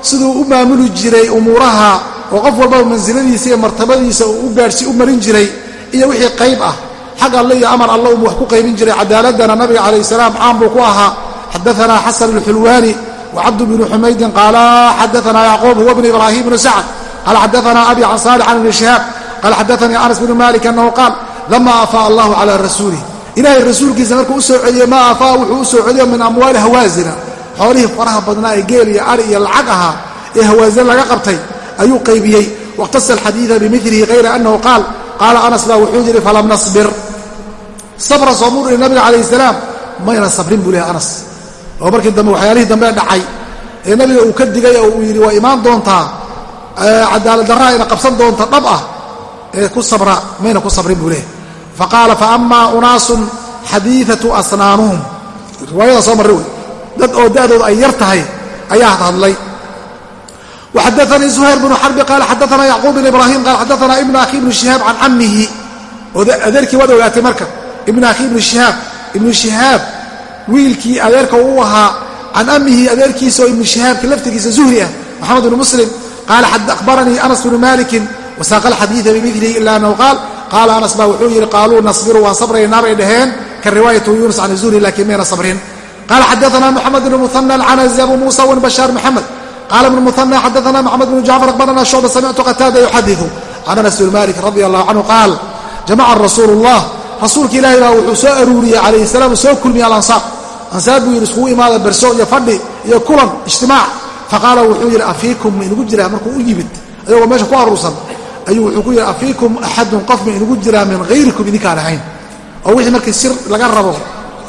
siduu u maamuli jiray umuuraha oo qof walbaba mansiladiisa iyo martabadiisa uu u gaadhsi u marin jiray iyo wixii qayb ah xag alle iyo amar alle uu wax ku qaybin jiray cadaaladana nabiga calayh salaam caan buu ku ahaa. Xadaanaa xasan alxulwaani wacabdu bnu xumaydin qaala xadaanaa yacquub huwa bnu ibraahim bnu sacd. Qaala xadaanaa abi can saalix can ibni shihaab. Qaala xadaanii anas bnu malik annahu qaal lama afaa allahu calaa rasuulih ilaahay rasuulkiisa markuu u soo celiyey maa afaa wuxuu u soo celiyo min amwaali hawaasina xoolihii faraha badnaa ee geel iyo ari iyo lacag ahaa ee hawaasina laga qabtay ayuu qaybiyey wاqhtasa alxadiida bimilihi hayra anahu qaal qaala anas baa wuxuu yidhi falam nasbir sabra soomuu dhihi nabiga calayh salaam mayna sabrin buu lehay anas oo markii dambe waxyaalihii dambe dhacay ee nabiga uu ka digay oo uu yidhi waa imaan doontaa cadaalad darraa ina qabsan doonta dhab ah ee ku sabra mayna ku sabrin buu lehay faqaala faama unaasun xadiiatu asnaanuhum riwaayada soo marray wey dad oo da'dooda ay yar tahay ayaa hadlay waxadaanii suhayr bnu xarbi qaala xadaana yacquub bn ibraahim qaal xadaana ibna akhi ibnu shihaab can camihi adeerkii waad ogaatay marka ibna akhi ibnu shihaab ibnu shihaab wiilkii adeerka uu ahaa can ammihi adeerkiisa oo ibnu shihaabka laftigiisa zuhri ah moxamed bnu muslim qaala axbaranii anas bnu malikin wasaqa alxadiida bimilihi ila anahu qaala anas baa wuxuu yidhi qaaluu nasbiru waan sabraynaa bay dhaheen ka riwaayatu yuunus can zuhri laakiin mayna sabrin. Qaala xadaanaa moxamed ibn muana alcanazi abu muusa wbashaar moxamed qaala ibn muana xadaanaa moxamed bnu jacfar aqbarana shucba samictu qataada yuxadiu can anas bn malik allahu canhu qaal jamaca rasuulu allah rasuulka ilaahay baa wuxuu soo aruuriyey calayhi salaam soo kulmiyey alansaar. Ansaar buu yidhi iskugu imaada berso iyo fadhi iyo kulan ijtimaac. Faqaala wuxuu yidhi afiikum ma inugu jiraa markuu u yimid ayagoo meesha ku aruursan ayuu wuxuu ku yidhi afiikum axadun qof ma inugu jiraa min hayrikum idinkaan ahayn. Oo wixii markii shir laga rabo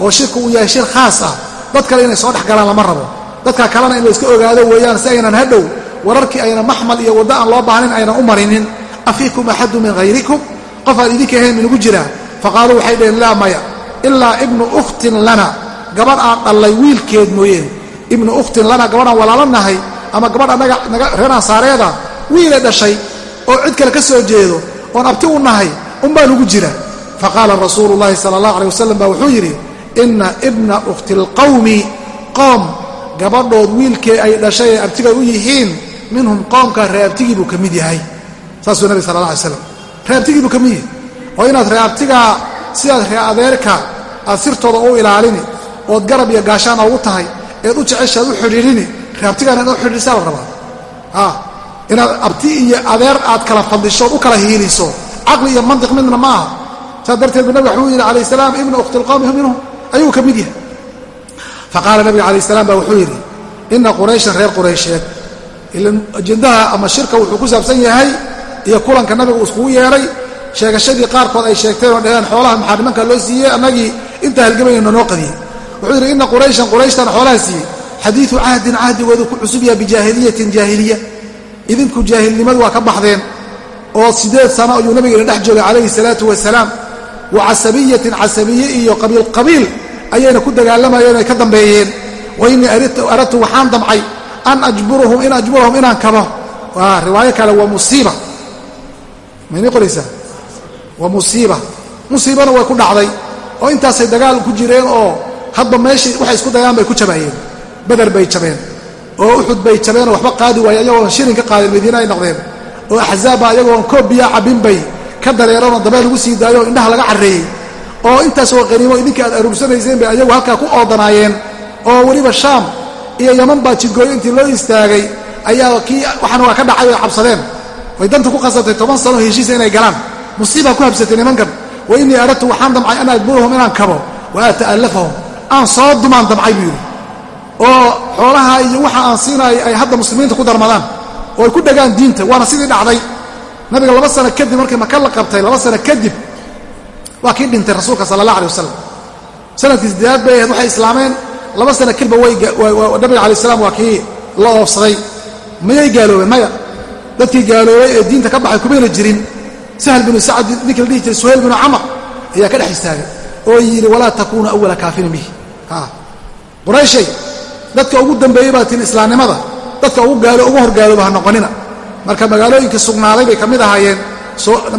oo shirka uu yahay shir khaas ah dad kale inay soo dhex galaan lama rabo. Dadka kalena in layska ogaado weeyaan si aynan hadhow wararkii ayna maxmal iyo waddo aan loo baahnayn aynan u marinin. Afiikum axadu min hayrikum qof aan idinka ahayn minugu jiraa. Faqaaluu waxay dhaheen laa maya ilaa ibnu ukhtin lana. Gabadh aan dhallay wiilkeed mooyeen ibnu ukhtin lana gabadhaan walaalo nahay ama gabadh annaga reer ansaareeda wiilay dhashay oo cid kale ka soo jeedo oon abti u nahay unbaa nugu jira. Faqaala rasuulu llaahi sala allah alay wasalam baa wuxuu yidhi ina ibna ukhti lqawmi qoom gabadhood wiilkee ay dhashay ee abtiga u yihiin minhum qoomka reeabtigii buu ka mid yahay. Saasuu nabi sala alla alay slam reeabtigii buu ka mid yahay. Oo inaad reeabtigaa sidaad ree adeerka aad sirtooda u ilaalini ood garab iyo gaashaan ugu tahay eed u jeceshaad u xidhiidhini reeabtigaana inaad u xidhiidhisaa la rabaa inaad abti iyo adeer aad kala fadlisho ood u kala hiiliso caqli iyo mantiq midna ma aha saas darteed bu nabig waxuu yidhi calayh salaam ibna ukhti lqowmi minhum ayuu ka mid yahay. Faqaala nabiga calayh salaam baa wuxuu yidhi ina qurayshan reer quraysheed ila ajendaha ama shirka wuxuu ku saabsan yahay iyo kulanka nabiga uu iskugu yeedhay. Sheegashadii qaarkood ay sheegteen oo dhaheen xoolaha maxaa nimanka loo siiyey? Annagii intaa halgamayna noo qadiyey. Wuxuu yidhi ina qurayshan qurayshtan xoolaha siiyey. Xadiidu cahdin cahdigoodu ku cusub yaha bijaahiliyatin jaahiliya idinku jaahilnimadu waa ka baxdeen oo siddeed sano ayuu nabigeena dhex joogay calayhi salaatu wasalaam. Wa casabiyatin casabiye iyo qabiil qabiil ayayna ku dagaalamayeen ay ka dambeeyeen. Wa innii aradtu waxaan damcay an ajburahum in ajburahum inaan kabo. Waa riwaayo kale waa musiiba. Maynii qoraysaa? Waa musiiba. Musiibana way ku dhacday oo intaasay dagaal ku jireen oo hadba meeshii waxay isku dayaan bay ku jabaayeen. Badar bay jabeen oo uxud bay jabeenoo waxba qaadi waaye ayagoon shirin ka qaadin madiine ay noqdeen oo axzaabba ayagoon koob biyaa cabbin bay ka dareeranoo dabeel lagu sii daayo indhaha laga carreeyey. Oo intaasoo qaniimo idinka aad aruursanayseen bay ayagu halkaa ku oodanaayeen. Oo weliba shaam iyo yaman baa jidgooyo intii loo istaagay ayaa kii waxaan waa ka dhacay oy cabsadeen way danta ku qasabtay toban sano heshiisa inay galaan. Musiibaa ku habsatay nimankan. Wa innii aradtu waxaan damcay an adburahum inaan kabo wa ata'allafahum aan soo dumaan damcay buu yidhi oo xoolaha iyo waxa aan siinaayay ay hadda muslimiinta ku darmadaan oo ay ku dhagaan diinta waana sidii dhacday. Nabiga laba sano kadib markii maka la qabtay laba sano kadib waa kii dhintay rasuulka sala allah alay wasalam sannadkii saddeaad bay ahayd waxay islaameen. Laba sano kadibba nabiga alai salam waa kii la oofsaday. Mayay gaaloobeen maya. Dadkii gaaloobay ee diinta ka baxay kumayna jirin. Sahl binu sacd ninkii la dhihi jiray suhayl binu camar ayaa ka dhex istaagay oo yidhi walaa takuunu awala kaafirin bihi. Qurayshay dadka ugu dambeeyey baa tin islaamnimada. Dadka ugu horgaalooba ha noqonina. Marka magaalooyinkii sugnaaday bay ka mid ahaayeen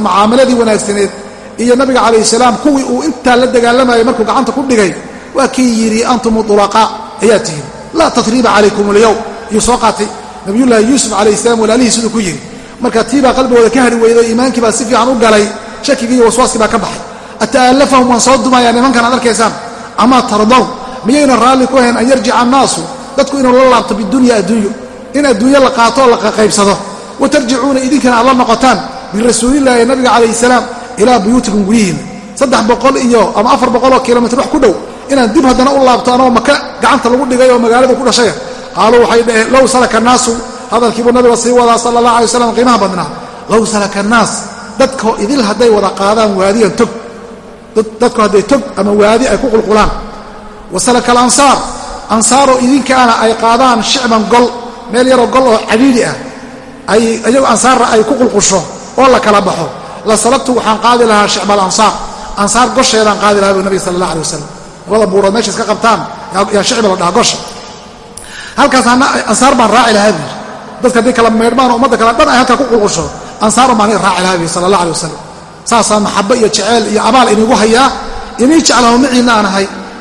mucaamaladii wanaagsaneed. Iyo nabiga calayh salaam kuwii uu intaa la dagaalamayay markuu gacanta ku dhigay waa kii yidhi antum ulaqaa ayaa tihin laa tatriiba calaykum alyowm iyuu soo qaatay. Nabiyullaahi yuusuf calayh salaam walaalihii siduu ku yidhi. Marka tii baa qalbigooda ka hari weyday iimaankii baa si fiican u galay shakigii iyo waswaaskii baa ka baxay. Ata'allafahum waan soo dumayaa nimankan ad arkaysaan? Amaa tardown miyayna raalli ku ahayn an yarjica annaasu? Dadku inuu la laabto bidunya adduunyo. In adduunyo la qaato oo la qaqaybsado wa tarjicuuna idinkana aad la noqotaan birasuulillaahi nabiga calayhi salaam ilaa buyuutikum guryihiina saddex boqol iyo ama afar boqoloo kilomitr wax ku dhow. Inaan dib haddana u laabto anoo maka gacanta lagu dhigay oo magaalada ku dhashaya qaaluu waxay dhaheen low salaka annaasu hadalkiibuu nabiga sii wadaa sala allah alay waslam qiimaha badnaa. Low salaka annaas dadkoo idil hadday wada qaadaan waadiyan tog. Dadku hadday tog ama waadi ay ku qulqulaan wa salaka alansaar ansaaroo idinkaana ay qaadaan shicban gol meel yaroo gol oo cadhiidhi ah ay iyagu ansaarna ay ku qulqusho oo la kala baxo la salabtu waxaan qaadi lahaa shicba alansaar ansaar gosheedaan qaadi lahaa buu nabiga sala allah alay wasalam labada buurood meesha iska qabtaan yaa shicba la dhaha gosha halkaas ansaar baan raaci lahaa buu yidhi dadka haddii kala meedhmaan ummadda kale dhan ay halkaa ku qulqusho ansaaran baan raaci lahaa buu sala allah alay wasalam saasaa maxabo iyo jeceyl iyo abaal inigu hayaa inii jeclaho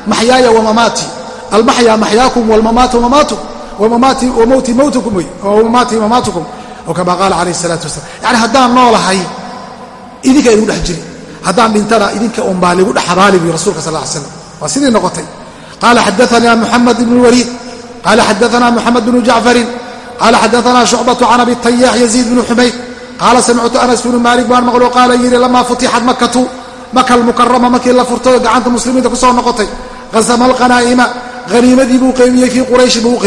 maxyaaya wamamaati almaxyaa maxyaakum walmamaatu mamaatu wamowtii mowtukum wey wamamaatii mamaatukum oo kamaa qaala calayh isalaatu wasalam yacni haddaan noolahay idinka idigu dhex jiri haddaan dhintana idinka unbaa ligu dhex abaali buy rasuulka sal ly slam waa sidii noqotay. Qaala xadaana muxamed ibn waliid qaala xadaana muxamed bnu jacfarin qaala xadaana shucbatu can abi tayaax yaziid bnu xumayd qaala samictu anas bnu maalik baan maqlo. Qaala yidhi lamaa futixat makatu maka almukarama markii la furtay oo gacanta muslimiinta ku soo noqotay qasama alqanaa'ima haniimadii buu qaybiyey fii qurayshi buu u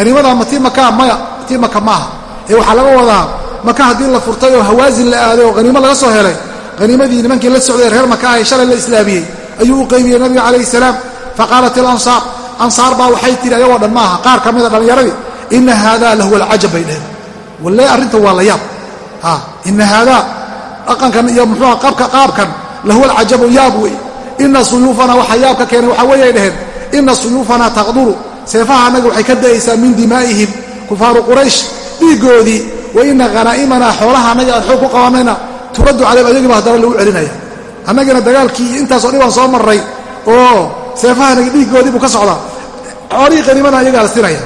haniimadaa ma tii makaa maya tii maka maaha. Ee waxaa laga wadaa maka haddii la furtay oo hawaasin la aaday oo haniimo laga soo helay haniimadii nimankii la socday reer maka ahay shalay la islaamiyey ayuu u qaybiyey nabiga calayhi salaam. Faqaalat ilansaar ansaar baa waxay tihi ayagoo dhan maaha qaar ka mida dhallinyaradii ina haada lahuwa alcajab bay dheheen walle arrinta waa la yaab. Ina haadaa dhaqankan iyo muxuuha qaabkan lahuwa alcajabu yaab wey ina suyuufana waxa yaab ka keenay waxaa weeyay dheheen ina suyuufana taqduru seefaha annaga waxay ka da'aysaa min dimaa'ihim kufaaru quraysh dhiiggoodii wa ina khanaa'imana xoolaha annaga aan xoog ku qabanayna turaddu calayhim ayagiiba haddana lagu celinaya. Annagina dagaalkii iyo intaasoo dhibaan soo marray oo seefaha anaga dhiiggoodii buu ka socdaa. Xoolihii qaniimana ayagaa la sinaya.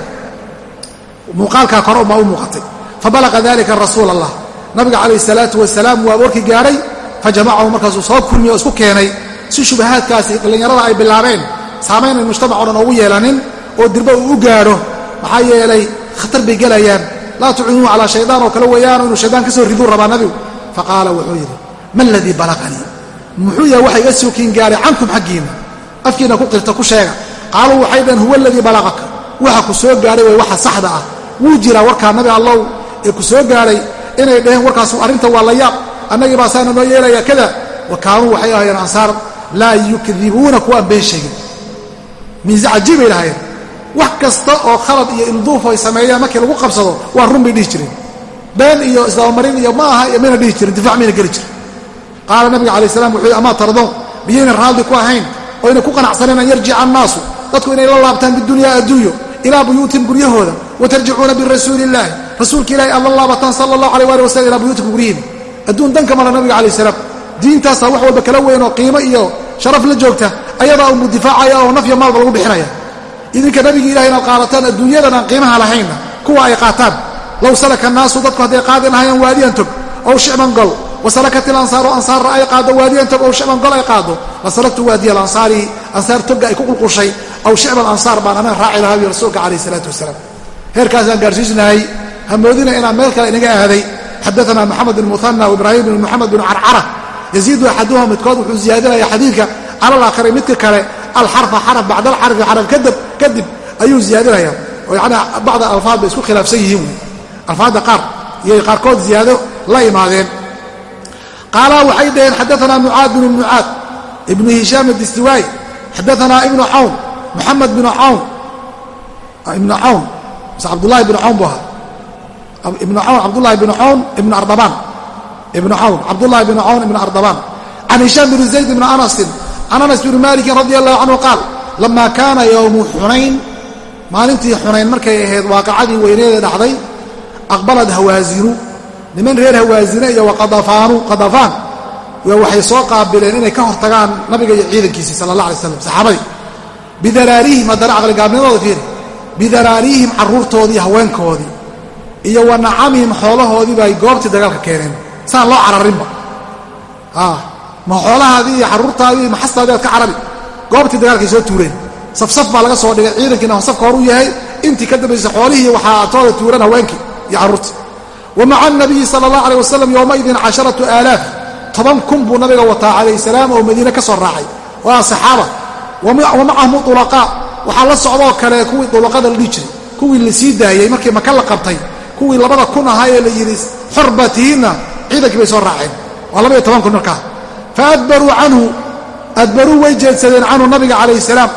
Muuqaalkaa kore unbaa u muuqatay. Fabalaqa dalika rasuul allah nabiga calayh salaatu wasalaam warkii gaadhay fajamacahu markaasuu soo kulmiye oo keenay si shubahaadkaasi dhallinyarada ay bilaabeen saamaynay mujtamac o dhan oogu yeelanin oo dirba uu u gaadho maxaa yeelay khatar bay gelayaan. Laa tucinuu calaa shaydaan oo kale weeyaano inuu shaydaan ka soo riduu rabaa nabigu. Faqaala wuxuu yidhi ma aladii balaqanii? Muxuu yahay waxa iga soo cankum xaggiinna afkiina ku qirta ku sheega. Qaaluu waxay dhaheen huwa aladii balaqaka? Waxa ku soo gaadhay way waxa saxda ah. Wuu jiraa warkaa nabi allow ee ku soo gaadhay inay dhaheen warkaasu arrinta waa la yaab annagii baa saana noo yeelaya kada wa kaanuu waxay ahaayeen ansaar laa yukdibuuna kuwaan been sheegin. Miise cajiib bay lahaayeen. Wax kasta oo khalad iyo ilduuf ay sameeyaan markii lagu qabsado waa run bay dhihi jireen. Been iyo isdabamarin iyo ma aha iyo mayna dhihi jirin difac mayna geli jirin. Qaala nabiga calayi salam wuxuu yidhi amaa tardoon miyayna raalli ku ahayn oo yna ku qanacsaneen an yarjica annaasu. Dadku inay la laabtaan bidunyaa adduunyo ilaa buyuutin guryahooda wa tarjicuuna birasuuli illaahi rasuulka ilahi aad la laabataan sala allahu alay ali wasalam ilaa buyuutikum guryihiin adduun danka mala nabiga calayh salaam diintaasaa wax walba kala weyn oo qiimo iyo sharaf la joogta ayadaa unbuu difaacaya oo nafya maalba lagu bixinaya. Idinka nabigi ilahay inaad qaadataan adduunyadan aan qiimaha lahaynna kuwa ay qaataan. Low salaka naasu dadku hadday qaadi lahayaan waadiyan tog ow shicban gol. Wasalakat ilansaaru ansaarra ay qaado waadiyan tog ow shicban gol ay qaado. Lasalagtu waadiya alansaari ansaar toga ay ku qulqushay aw shicba alansaar baan anaga raaci lahaa biyo rasuulka calayh isalaatu wasalaam. Heerkaasaan gaarsiisnahay hamoodina inaan meel kale inaga aaday xadaana moxamed bin muhana waibraahim bin moxamed bin carcara yaziidu axaduhuma midkood wuxuu ziyaadinaya xadiidka cala alaakhari midka kale alxarfa xaraf bacda alxarfi xaraf kadib ayuu ziyaadinaya. Oo yani bacda alfaad bay isku khilaafsan yihiin alfaadda qaar iyay qaarkood ziyaado la imaadeen. Qaala waxay dhaheen xadaana mucaad binu mucaad ibnu hishaam adistiwaay xadaana ibnu cawn muxamed binu cawn ibnu cawn mise cabdulahi binu cawn buu ahaa. Ibnu cawn cabdulahi binu cawn ibnu ardabaan ibnu cawn cabdulahi binu cawn ibnu ardabaan can hishaam bni zayd bni anasin can anas bni malikin radi allahu canhu qaal lama kaana yowmu xunayn maalintii xunayn markay ahayd waaqacadii weyneeda dhacday aqbalad hawaasinu niman reer hawaasine iyo waqadafaanu qadafaan waxay soo qaabileen inay ka hortagaan nabiga iyo ciidankiisii sala allah alay slam saxaabadii. Bidaraarihim haddana caqligaabnimadooda fiiri bidaraarihim carruurtoodii haweenkoodii iyo wa nacamihim xoolahoodii bay goobtii dagaalka keeneen saan loo cararinba. Ma xoolahaadii iyo carruurtaadii iyo maxastaadii aad ka carari goobtii dagaalkay soo tuureen. Safsaf baa laga soo dhigay ciidankiina safka hor u yahay. Intii ka dambaysa xoolihii waxaa atooda tuuran haweenkii iyo carruurtii wa maca sala allah aleh wasalam yowmaidin casharatu aalaaf. Toban kun buu nabiga wataa calayh salaam oo madiine ka soo raacay. Waa saxaaba. Wa macahum ulaqaa waxaa la socdoo kale kuwii dulaqada la dhihi jiray kuwii la sii daayey markii maka la qabtay. Kuwii labada kun ahaa ee la yidhi xor baa tihiinna ciidankii bay soo raaceen. Waa labaiyo toban kun markaa. Fa adbaruu canhu adbaruu way jeedsadeen canhu nabiga calayh salaam.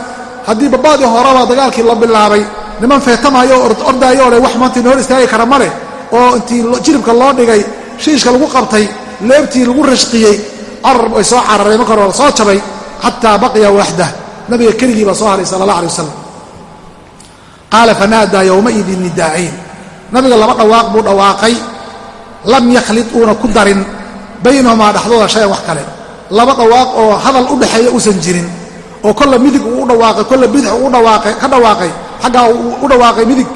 Haddii babaadii horeba dagaalkii la bilaabay niman feetamayo o ordaayo le wax maanta ina hor istaagi kara ma leh oo intii jiribka loo dhigay shiishka lagu qabtay leebtii lagu rashqiyey carar ay soo carareen marka hore soo jabay xataa baqiya waxdah nabiga keligii baa soo haray sala allah alay wasalam qaala fanaadaa yowmaidin nidaaciin. Nabiga laba dhawaaq buu dhawaaqay lam yakhlid uuna ku darin baynahumaa dhexdooda shayan wax kale. Laba dhawaaq oo hadal u dhexeeya uusan jirin oo kolla midig uu u dhawaaqay kolla bidix uu ka dhawaaqay xaggaa uu u dhawaaqay midig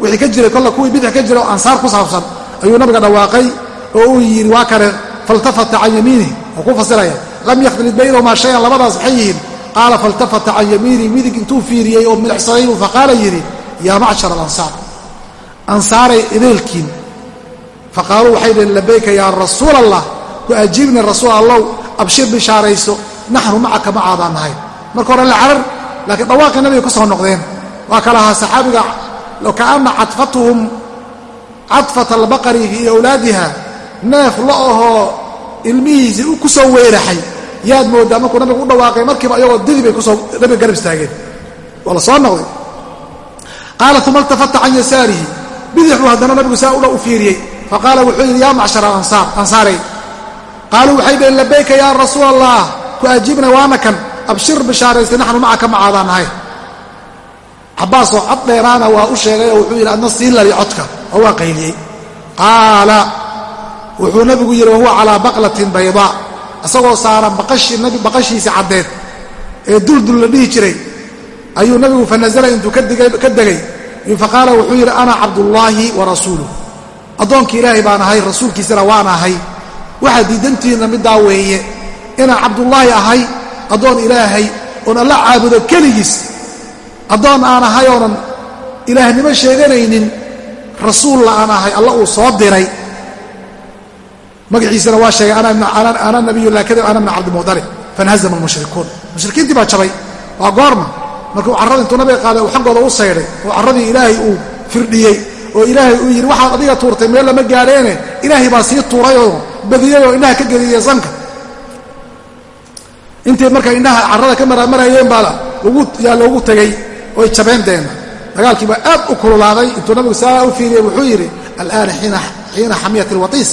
wixii ka jiray kolla kuwii bidix ka jira oo ansaar ku saabsan ayuu nabiga dhawaaqay oo uu yidhi waa kale faltafata can yamiinih oo ku fasiraya lam yakhlid baynahumaa shayan labadaas maxay yihiin. Qaala faltafata can yamiinihi midig intuu fiiriyey oo milixsaday buu faqaala yidhi yaa macshar alansaar ansaaray ideelkiin faqaaluu waxay dhaheen labayka yaa rasuul allah ku ajiibni rasuul allow abshir bishaarayso naxnu macaka macaadaan nahay marka hore la carar laakiin dhawaaqii nabiga ku soo noqdeen waa kalahaa saxaabiga kaana cadfatuhum cadfata albaqari fii awlaadiha neef la ahoo ilmihiisii ku soo weeraxay yaad mooddaa markuu nabiga u dhawaaqay markiiba ayagoo didi bay ku soo nabiga garab istaageen waa la soo noqday qaala uma iltafata can yasaarihi bidixbuu haddana nabigu saa u fiiriyey faqaala wuxuu yidhi yaa macshar alansaar ansaarey qaaluu waxay dhaheen labayka yaa rasuul allah ku ajiibna waana kan abshir bishaaraysta naxnu macaka macaadaan nahay cabbaasoo cod dheeraana waa u sheegay oo wuxuu yidhi adna sii lali codka oo waa qayliyey qaala wuxuu nabigu yidhi wahuwa calaa baqlatin baydaa isagoo saaran baqashiisa caddeed ee duldul la dhihi jiray ayuu nabigu fanazala intuu ka degay faqaala wuxuu yidhi ana cabdullaahi wa rasuuluh addoonkii ilaahay baan ahay rasuulkiisana waan ahay. Waxaad diidantiinna middaa weeye inaan cabdullaahi ahay addoon ilaahay oon alla caabudo keligiis. Addoon aan ahay oonan ilaahnimo sheeganaynin rasuulla aan ahay alla uu soo diray. Magaciisana waa sheegay ana nabiyullah kadib ana bna cabdimucdalib fanhazama almushrikuun mushrikiintii baa jabay. Waa goorma. Markuu carrada intuu nabiga qaaday uu xaggooda u saydhay oo carradii ilaahay uu firdhiyey oo ilaahay uu yidhi waxaad adiga tuurtay meel lama gaadheene. Ilaahay baa sii tuurayoo badiyey oo indhaha ka geliyey sanka. Intay marka indhaha carrada ka maramarayeen baa yaa loogu tegey oy jabeen deena dagaalkii baa aad u kululaaday. Intuu nabigu saa u fiiriyey wuxuu yidhi alaana xiina xamiyat alwatiis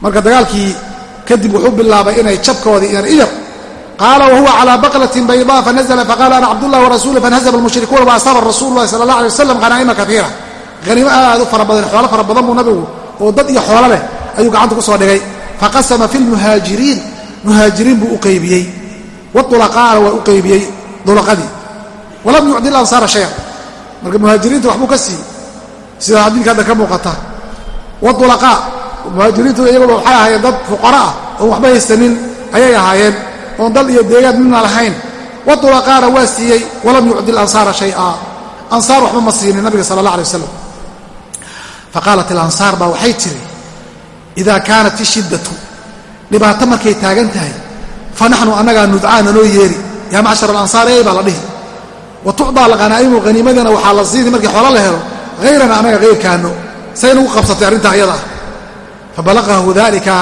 marka dagaalkii kadib wuxuu bilaabay inay jabkoodii iyan iyar qaala wahuwa calى baqlatin bayda fanazla faqala ana cabdullah warasuulu fanhazba almushrikuuna waasaba rasuulu lahi sala allah alay wasalam hanaa'ima kaiira haniimo aad u fara badan xoolo fara badan buu nabigu oo dad iyo xoolo leh ayuu gacanta ku soo dhigay faqasama fi lmuhaajiriin muhaajiriin buu u qaybiyey waulaqaana waa u qaybiyey dulaqadii walam yucdi lansaara shayan marka muhaajiriinta waxbuu ka siiyey sida xadiidka hadda ka muuqata waulaqaa oon dal iyo deegaan midna lahayn. Waulaqaana waa siiyey walam yucdi lansaara shaya. Ansaar waxba ma siinin nabiga sala allah alay wasalam faqaalat ilansaar baa waxay tiri idaa kaanat ishiddatu dhibaato markay taagan tahay fa naxnu annagaa nudcaa nanoo yeeri. Yaa macshar alansaar ey baa la dhihi. Wa tucdaa laqanaa'imu haniimadana waxaa la siini markii xoolo la helo hayrana annaga hayrkaano say nagu qabsatay arrintaa iyada ah. Fabalaqahu dalika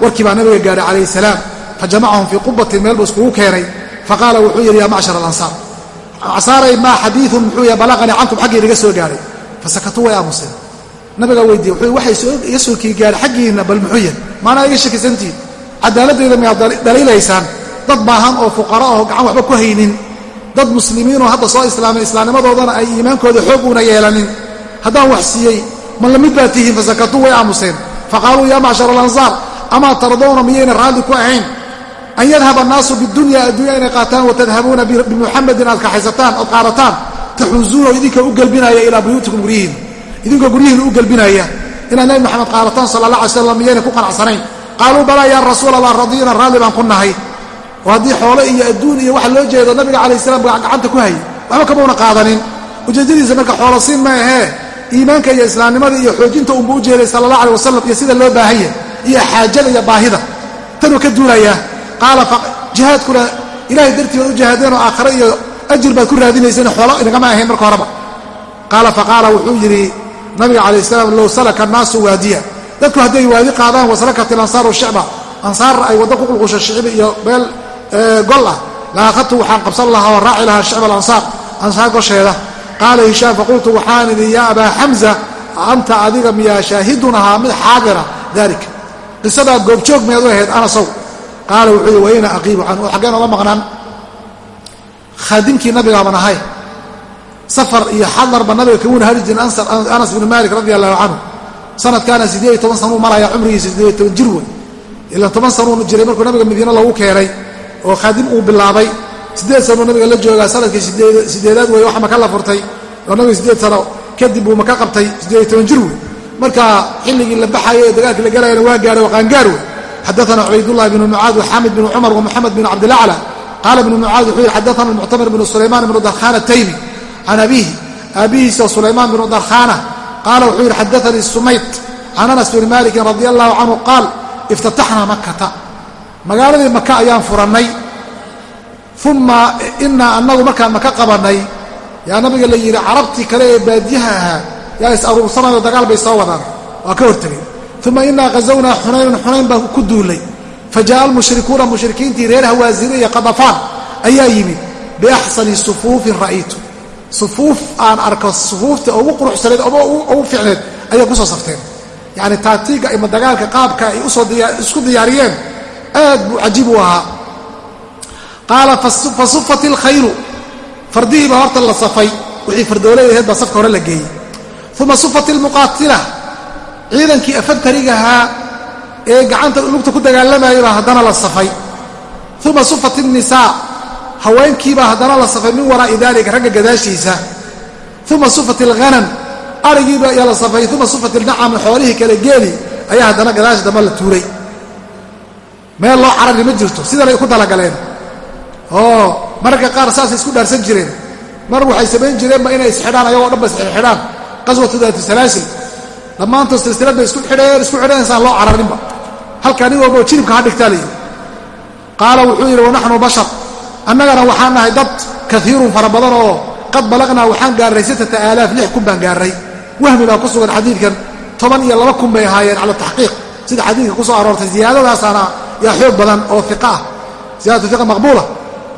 warkii baa nabiga gaadhay calayhi salaam fajamacahum fii qubatin meel buu iskugu keenay faqaala wuxuu yidhi yaa macshar alansaar ansaaray maa xadiiun muxuu yahay balaqanii cankum xaggii naga soo gaadhay fasakatuu way aamuseen nabigaa weydiiye wuxuu waxay iga soo kii gaadhay xaggiinna bal muxuu yahay maanaa iga shakisantihin cadaaladdeeda miyaad dhaliilaysaan dad baahan oo fuqara oo gacan waxba ku haynin dad muslimiinoo hadda soo islaamay islaamnimadoodana ay iimaankooda xoog uuna yeelanin haddaan wax siiyey ma la mid baa tihiin fasakatuu way aamuseen faqaaluu yaa macshar alansaar amaa tardowna miyayna raalli ku ahayn an yadhab annaasu bidunya addunya inay qaataan watadhabuuna bimuxamadin aad kaxaysataan ood qaadataan taxuuzuuna idinka u gelbinaya ilaa buyuutikum guryihiin idinkoo guryihiina u gelbinaya inaad nabi maxamed qaadataan sala allah alay slam miyayna ku qanacsanayn qaaluu balaa yaa rasuul allah radiina raalli baan ku nahay oo haddii xoole iyo adduun iyo waxa loo jeedo nabiga calayh salam gacanta ku hayay waxba kamauna qaadanin ujeeddadiisa marka xoolo siin ma ahee iimaanka iyo islaamnimada iyo xoojinta unbu u jeeday sala allah aleh wasalam iyo sida loo baahanya iyo xaajada iyo baahida tanuu ka duulayaa qaala jihaadkuna ilahay dartii baad u jihaadeenoo aakhare iyo ajir baad ku raadinayseen xoolo inagama ahayn marka horeba. Qaala faqaala wuxuu yidhi nabiga calayh salaam low salaka annaasu waadiya. Dadku hadday waadi qaadaan waslakat ilansaaru shicba ansaar ay waddo ku qulqusho shicbi iyo meel gol ah. La waxaan qabsan lahaa oo raaci lahaa shicba alansaar ansaar gosheeda. Qaala hishaam faqultu waxaan idhi yaa abaa xamza anta adiga miyaa shaahidun ahaa mid xaadira daalika qisadaa goobjoog miyaad u ahayd anasow qaala wuxuu yidhi wayna aqiibu canhu? Xaggeen ola maqnaan. Khaadimkii nabigaaban ahay safar iyo xadarba nabiga kamuuna hari jirin anas binu maalik radi allahu canhu. Sanadkaana siddeed iyo toban sanuu maraya cumrigiisa siddeed toban jir wey ilaan toban sanuu jiray markuu nabiga madiine loogu keenay oo khaadim uu bilaabay. Siddeed sanuu nabiga la joogaa? Sanadkii sideedaad wey waxa maka la furtay oo nabiga siddeed sano kadib buu maka qabtay siddeed toban jir wey marka xilligii la baxayo ee dagaalkii la galayana waa gaaray oo qaangaar wey xadaana cubaydullahi bnu mucaad waxamid bnu cumar wamuxamed bn cabdilacla qaala ibnu mucaad wuxuu yidhi xadaana almuctamir bnu sulaymaan bnu darkhana taymi can abiihi aabihiisa sulaymaan bnu darkhana qaala wuxuu yidhi xadaanii sumayt can anas bni malikin radi allahu canhu qaal iftataxnaa makata magaaladii maka ayaan furannay uma inaa annagu markaan maka qabannay yaa nabiga la yidhi carabtii kale ee baadiyaha ahaa yaa is aruursanayo dagaal bay soo wadaan waa ka hortegay uma inaa qazawnaa xunaynan xunayn baan ku duullay fajaءa almushrikuuna mushrikiintii reer hawaasine iyo qadafaan ayaa yimid biaxsani sufuufin ra'aytu sufuuf aan arko sufuufta ugu quruxsanayd ugu fiicneed ayay ku soo safteen yacni taatiigga ima dagaalka qaabka ay isku diyaariyeen aad buu cajiib u ahaa qaala fasufat ilkhayru fardihii baa horta la safay wixii fardoolay ahayd baa safka hore la geeyey uma sufat ilmuqaatila ciidankii afadkarigahaa ee gacanta lugta ku dagaalamayay baa haddana la safay. Uma sufat ilnisaa haweenkiibaa haddana la safay min waraa'i dalika ragga gadaashiisa. Uma sufat ilghanam arigiiba ayaa la safay. Uma sufat ilnacami xoolihii kale geeli ayaa haddana gadaashi dambe la tuuray. Meel loo carari ma jirto sidanay ku talagaleen oo mararka qaar saasay isku dhaarsan jireen. Mar waxay samayn jireenba inay isxidhaan ayagoo dhan ba isxidhaan. Qaswatu daati salaasil dhammaantood silsilad bay isku xidheen isku xidheen insaan loo cararinba halkaa nin walbao jiribka ha dhigtaa layidhi qaala wuxuu yidhi wanaxnu bashar. Annagana waxaan nahay dad kaiirun fara badan oo qad balaqnaa waxaan gaarray sittata aalaaf lix kun baan gaarray wahmi baa ku sugan xadiidkan toban iyo laba kun bay ahaayeen cala taxqiiq. Sida xadiidka ku soo aroortay ziyaadadaasaana yaa xoog badan oo iqa ah. Ziyadatu iqa maqbuula.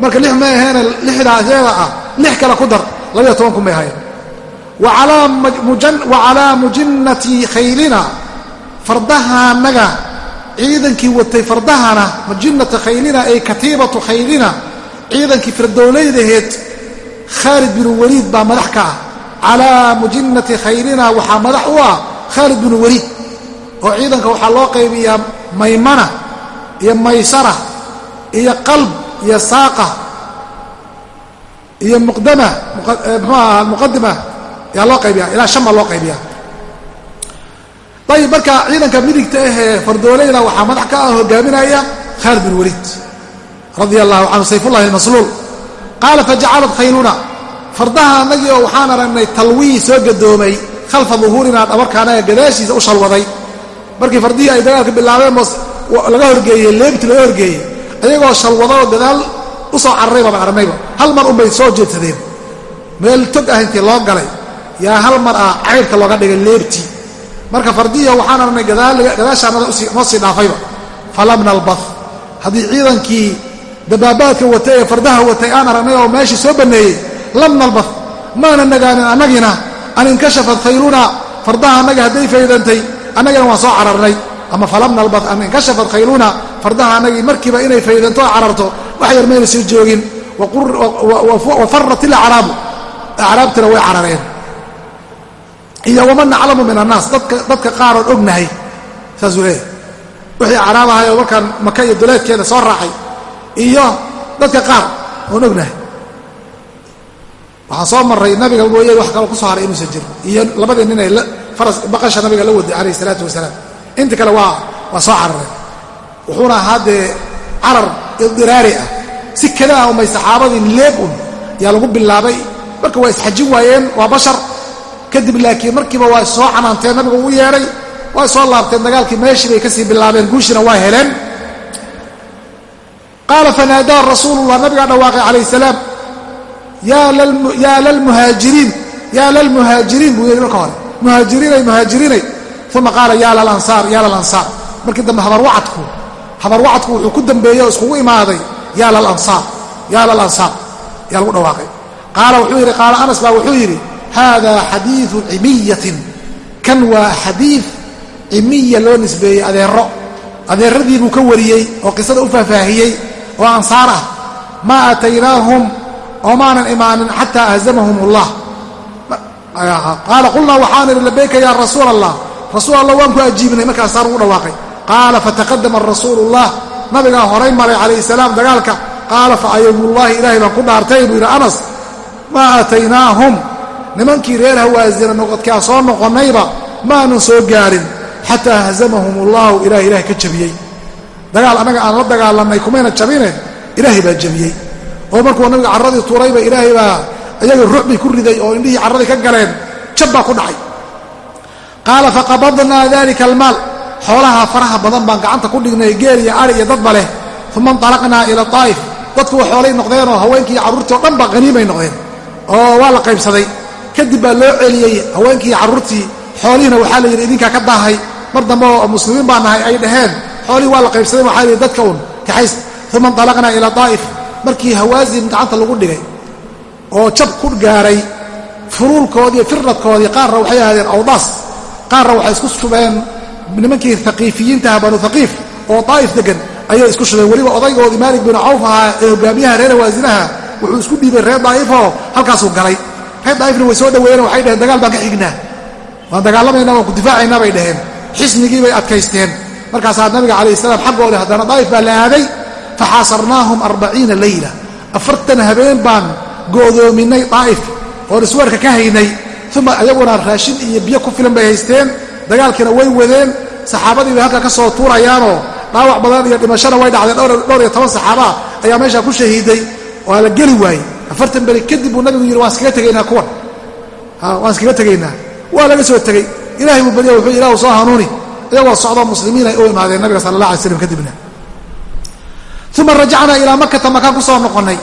Marka lix may aheene lixdaa iyada ah lix kale ku dar labaiyo toban kun bay ahaayeen wa calaa mujinnati khaylina fardahaanaga ciidankii watay fardahana mujinnata khaylina ay katiibatu khaylina ciidankii firdowlaydaheed khaalid binu waliid baa madax ka ah calaa mujinnati khaylina waxaa madax u ah khaalid binu waliid oo ciidanka waxaa loo qaybiyaa maymana iyo maysara iyo qalb iyo saaqa iyo muqdama muqadima yaa loo qaybiya ilaa shan baa loo qaybiya ayib marka ciidanka midigta ahee fardoolayda waxaa madax ka ah hogaaminaya khaalid bin waliid radia allahu canhu sayfullahi almasluul. Qaala fajacalat khayluna fardaha annagii oo waxaan aragnay talwii soo gadoomay khalfa duhuurinaa dhabarkaanaga gadaashiisa u shalwaday. Markii fardihii ay dagaalka bilaabeen laga horgeeyey leebti laga horgeeyey ayagoo shalwado oo gadaal u soo cararayba baan hal mar unbay soo jeedsadeen. Meel tog ah intii loo galay yaa hal mar ah cayrka looga dhigay leebtii. Marka fardiya waxaan aragnay gadaashaanada noo sii dhaafayba. Falam nalbah haddii ciidankii dabaabaadka watay ee fardaha watay aan aragnay oo meeshii soo banneeyey lam nalbah maana nagaanin annagiina an inkashafat khayluna fardaha annaga hadday faydantay annagina waan soo cararnay. Ama falam nalbah an inkashafat khayluna fardaha annagii markiiba inay faydanto oo cararto wax yar mayna soo joogin. Wa farat ilacraabu acraabtina way carareen iyo waman naclamu min annaas. Dadka qaar oon ognahay. Saasuu leeyahy wixii acraab ahay oo markaan maka iyo duleedkeeda soo raacay iyo dadka qaar oon ognahay. Waxaan soo marray nabiga mooye wax kaloo ku soo haray inuusan jirin iyo labadii nin ay baqasha nabiga la waday calayh isalaatu wasalaam. Inta kale waa waa soo carareen wuxuuna ahaa dee carar idiraari ah. Si kada ah umay saxaabadii leeb un yaa lagu bilaabay. Marka waa isxajin waayeen waa bashar kadib laakiin markiiba waa soo canaanteen nabiga uu yeedhay waa soo laabteen dagaalkii meeshii bay ka sii bilaabeen guushina waa heleen. Qaala fanaadaa rasuulullah nabigaa dhawaaqay calayh salaam yaa lalmuhaajiriin yaa lalmuhaajiriin buu yidhi marka hore. Muhaajiriinay muhaajiriinay. Uma qaala yaa lalansaar yaa lalansaar. Markii dambe habarwacadku habarwacadku wuxuu ku dambeeyey oo iskugu imaaday yaa lalansaar yaa lalansaar yaa lagu dhawaaqay. Qaala wuxuu yidhi qaala anas baa wuxuu yidhi hada xadiiu cimiyatin kan waa xadiid cimiya loo nisbeeyey adeero adeeradii buu ka wariyey oo qisada u faahfaahiyey oo ansaar ah maa aataynaahum oo maanan imaanin xataa ahzamahum allah qaala qulnaa waxaan idhi labayka ya rasuul allah rasuul allah waan ku ajiibnay markaasaa ugu dhawaaqay qaala fataqadama rasuulullah nabigaa horay maray calayhi salaam dagaalka qaala fa aymullahi ilaahay baan ku dhaartay buu yidhi anas maa aataynaahum nimankii reer hawaasina noqodkaa soo noqonnayba maanan soo gaarin. Xataa hazamahum ullahu ilaah ilahay ka jabiyey. Dagaal annaga aan la dagaalamnay kumayna jabine ilaahay baa jabiyey. Oo markuu nabiga carradii tuurayba ilaahay baa iyaga rucbay ku riday oo indhihii carradii ka galeen jab baa ku dhacay. Qaala faqabadnaa dalika almaal. Xoolaha faraha badan baan gacanta ku dhignay geel iyo ari iyo dadba leh. Uma inطalaqnaa ila aa'if dadkuwa xoolay noqdeen oo haweenkii carruurtii o dhan ba haniimay noqdeen. Oo waa la qaybsaday kadib baa loo celiyey haweenkii carruurtii xoolihiina waxaa la yidhi idinkaa ka daahay mar dambe oo muslimiin baa nahay ay dhaheen. Xoolihii waa la qaybsaday waxaa la yidhi dadka un kaxays uma inطalaqnaa ila daa'if. Markii hawaasin gacanta lagu dhigay oo jab ku gaaray furuulkoodii firadkoodii qaarna waxay ahaadeen awdaas. Qaarna waxay isku shubeen. Nimankii haqiifiyiintaha banu haqiif oo daa'if degan ayay isku shubeen. Weliba odaygoodii maalik binu cawf ahaa ee hogaamiyaha reer hawaasinaha wuxuu isku dhiibay reer daa'ifoo halkaasuu galay reer daa'ifna way soo dhaweeyeen waxay dhaheen dagaal baan ka xignaa. Waan dagaalamaynaa waan ku difaacaynaa bay dhaheen. Xisnigii bay adkaysteen. Markaasaa nabiga calayh salaam xaggoodii haddana daa'if baa la aaday faxaasarnaahum arbaciina leyla afartan habeen baan go'doominay daa'if oon isweerka ka haynay. Uma ayaguna raashin iyo biyo ku filan bay haysteen. Dagaalkiina way wadeen. Saxaabadii bay halka ka soo tuurayaanoo dhaawac badan iyo dhimashana way dhacdeen dhowr iyo toban saxaabaa ayaa meeshaa ku shahiiday. Waa la geli waayey afartan beri kadib buu nabigu yidhi waan iskaga tegaynaa kuwan. Waan iskaga tegaynaa. Waa laga soo tegey. Ilahay buu barya wuxuu ilahu soo hanuuni. Iyagoo socdoo muslimiin ay u imaadeen nabiga sala allah alay slam kadibna. Uma rajacnaa ilaa makata makaan ku noqonnay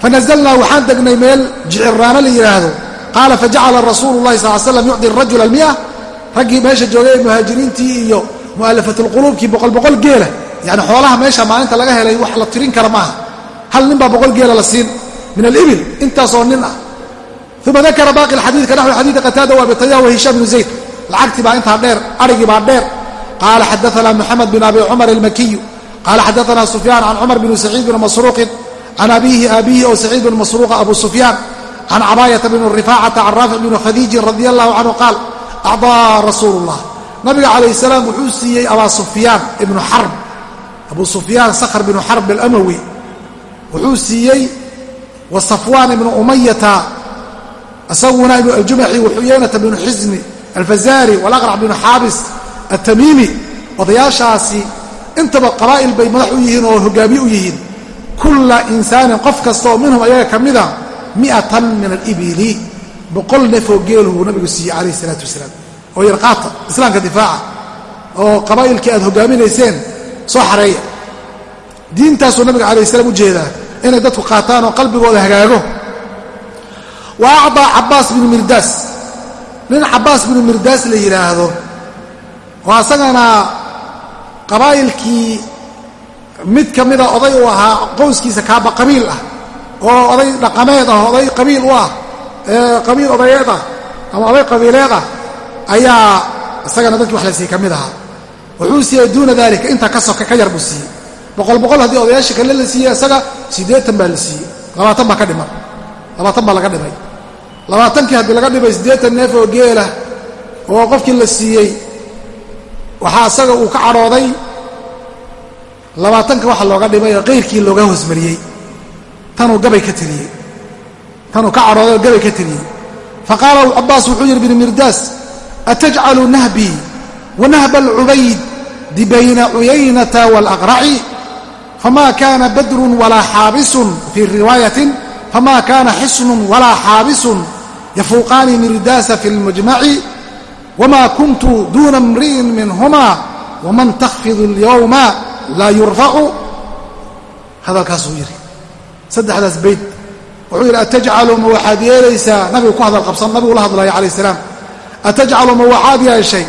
fanazalnaa waxaan degnay meel jiciraano la yidhaahdo qaala fajacala rasuulu llahi sal slam yucdi rajula almia. Raggii meesha joogay muhaajiriintii iyo mu'alafatulquluubkii boqol boqol geela. Yacni xoolaha meesha maalinta laga helay wax la tirin kara maaha. Hal nin baa boqol geela la siin min alibil intaasoo nin ah uma dakara baaqi alxadiid ka naxwi xadiidi qataada wa abitaya wa hishaam bnu zayd lacagtii baa intaa dheer arigii baa dheer qaala xadaana moxamed bin abi cumar almakiyu qaala xadaana sufyaan can cumar bn saciid bn masruuqin can abiihi aabihi oo saciid bn masruuqa abu sufyaan can cabaayata bn rifaacata can raafic bn khadiijin radi allahu canhu qaal acdaa rasuulu llah nabiga calayh salaam wuxuu siiyey abaa sufyaan ibnu xarb abu sufyaan sakhr bnu xarb alamawi wuxuu siiyey wa safwaan ibnu umayata isaguna ibnu aljumaxi waxuyeynata bnu xisni alfazaari walaqrac bnu xaabis atamiimi odayaashaasi intaba qabaa'il bay madax u yihiin oo hogaamiye u yihiin. Kulla insaanin qof kasta oo minhum ayaga ka mida mi'atan min alibili boqol nefoo geeluu nabigu siiyey calayh isalaatu wasalaam. Oo yarqaata islaamka difaaca oo qabaa'ilkii aad hogaaminayseen soo xareeya. Diintaasuu nabiga calayh salaam u jeedaa inay dadku qaataan oo qalbigooda hagaago. Wa acdaa cabbaas binu mirdaas. Nin cabbaas binu mirdaas la yidhaahdo oo asagana qabaa'ilkii mid ka mida oday uu ahaa qowskiisa kaaba qabiil ah oo oday dhaqameed ah oday qabiil u ah qabiil odayeed ah ama oday qabiileed ah ayaa isagana dadkii wax la siiyey ka mid ahaa. Wuxuu siiyey duuna dalika intaa ka soka ka yar buu siiyey boqol boqol haddii odayaasha kale la siiyey isaga siddeetan baa la siiyey labaatan baa ka dhiman labaatan baa laga dhimay. Labaatankii haddii laga dhimay siddeetan neef oo geela oo qofkii la siiyey waxaa isaga uu ka cadhooday labaatanka waxa looga dhimay oo qayrkii looga hoosmariyey tanuu gabay ka tiriyey. Tanuu ka cadhooday oo gabay ka tiriyey. Fa qaala cabbaas wuxuu yidhi binu mirdaas atajcalu nahbii wa nahba alcubayd di bayna cuyaynata waalaqraci fama kana badrun walaa xaabisun fii riwaayatin fama kana xisnun walaa xaabisun yafuuqaani mirdaasa fi lmujmaci wma kuntu duuna mri'in minhuma waman takhfidu اlyowma laa yurfacu hadalkaasuu yidhi saddexdaas bayd wuxuu yidhi atajcalu ma waxaad yeelaysaa nabigu ku hadal qabsan nabigu la hadlaya calayh salaam atajcalu ma waxaad yeeshay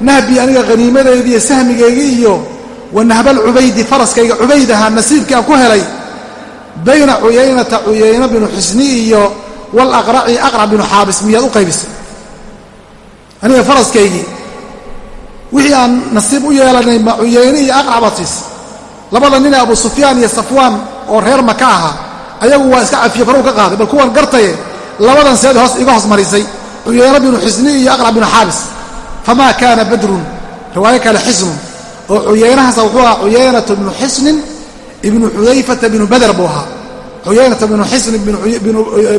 nahbii aniga haniimadeydii iyo sahmigaygii iyo wa nahbal cubaydi faraskayga cubayd ahaa nasiibkii aan ku helay bayna cuyaynata cuyayno binu xusni iyo walaqraci aqrac binu xaabis miyaad u qaybisay? Aniga faraskaygii wixii aan nasiib u yeelanay ma cuyayne iyo aqrabatiis labada nine abu sufyaan iyo safwaan oo reer maka ahaa ayagu waa iska cafiye farow ka qaaday. Bal kuwan gartaye labadan seed hoos iga hoos marisay cuyayno binu xisni iyo aqrac binu xaabis. Famaa kaana badrun riwaayo kale xisnun oo cuyaynahaasa wuxuu ahaa cuyaynata bnu xisnin ibnu xudayfata binu bader buu ahaa. Cuyaynata bnu xisnin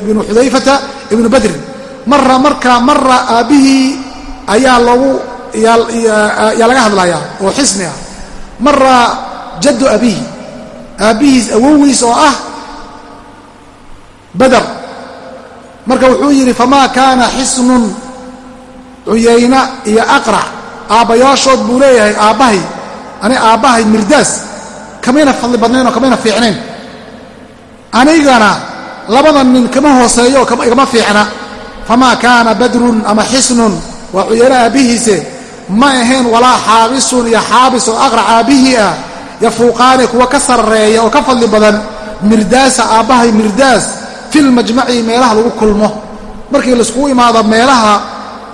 binu xudayfata ibnu badrin mara marka mara aabbihii ayaa lagu yaa laga hadlayaa oo xisni ah. Mara jaddu abihi aabbihiis awowiis oo ah bader marka wuxuu yidhi famaa kaana xisnun cuyayna iyo aqrac aabbayaashood buu leeyahay aabbahay ani aabbahay mirdaas kamayna fadli badnayn oo kamayna fiicnayn. Anigana labada nin kama hooseeyo oo igama fiicna. Famaa kaana badrun ama xisnun waa cuyayna aabbihiise ma ahayn walaa xaabisun iyo xaabis oo aqrac aabbihii ah yafuuqaani kuwa ka sarreeya oo ka fadli badan. Mirdaasa aabbahay mirdaas filmajmaci meelaha lagu kulmo. Markii laiskugu imaado meelaha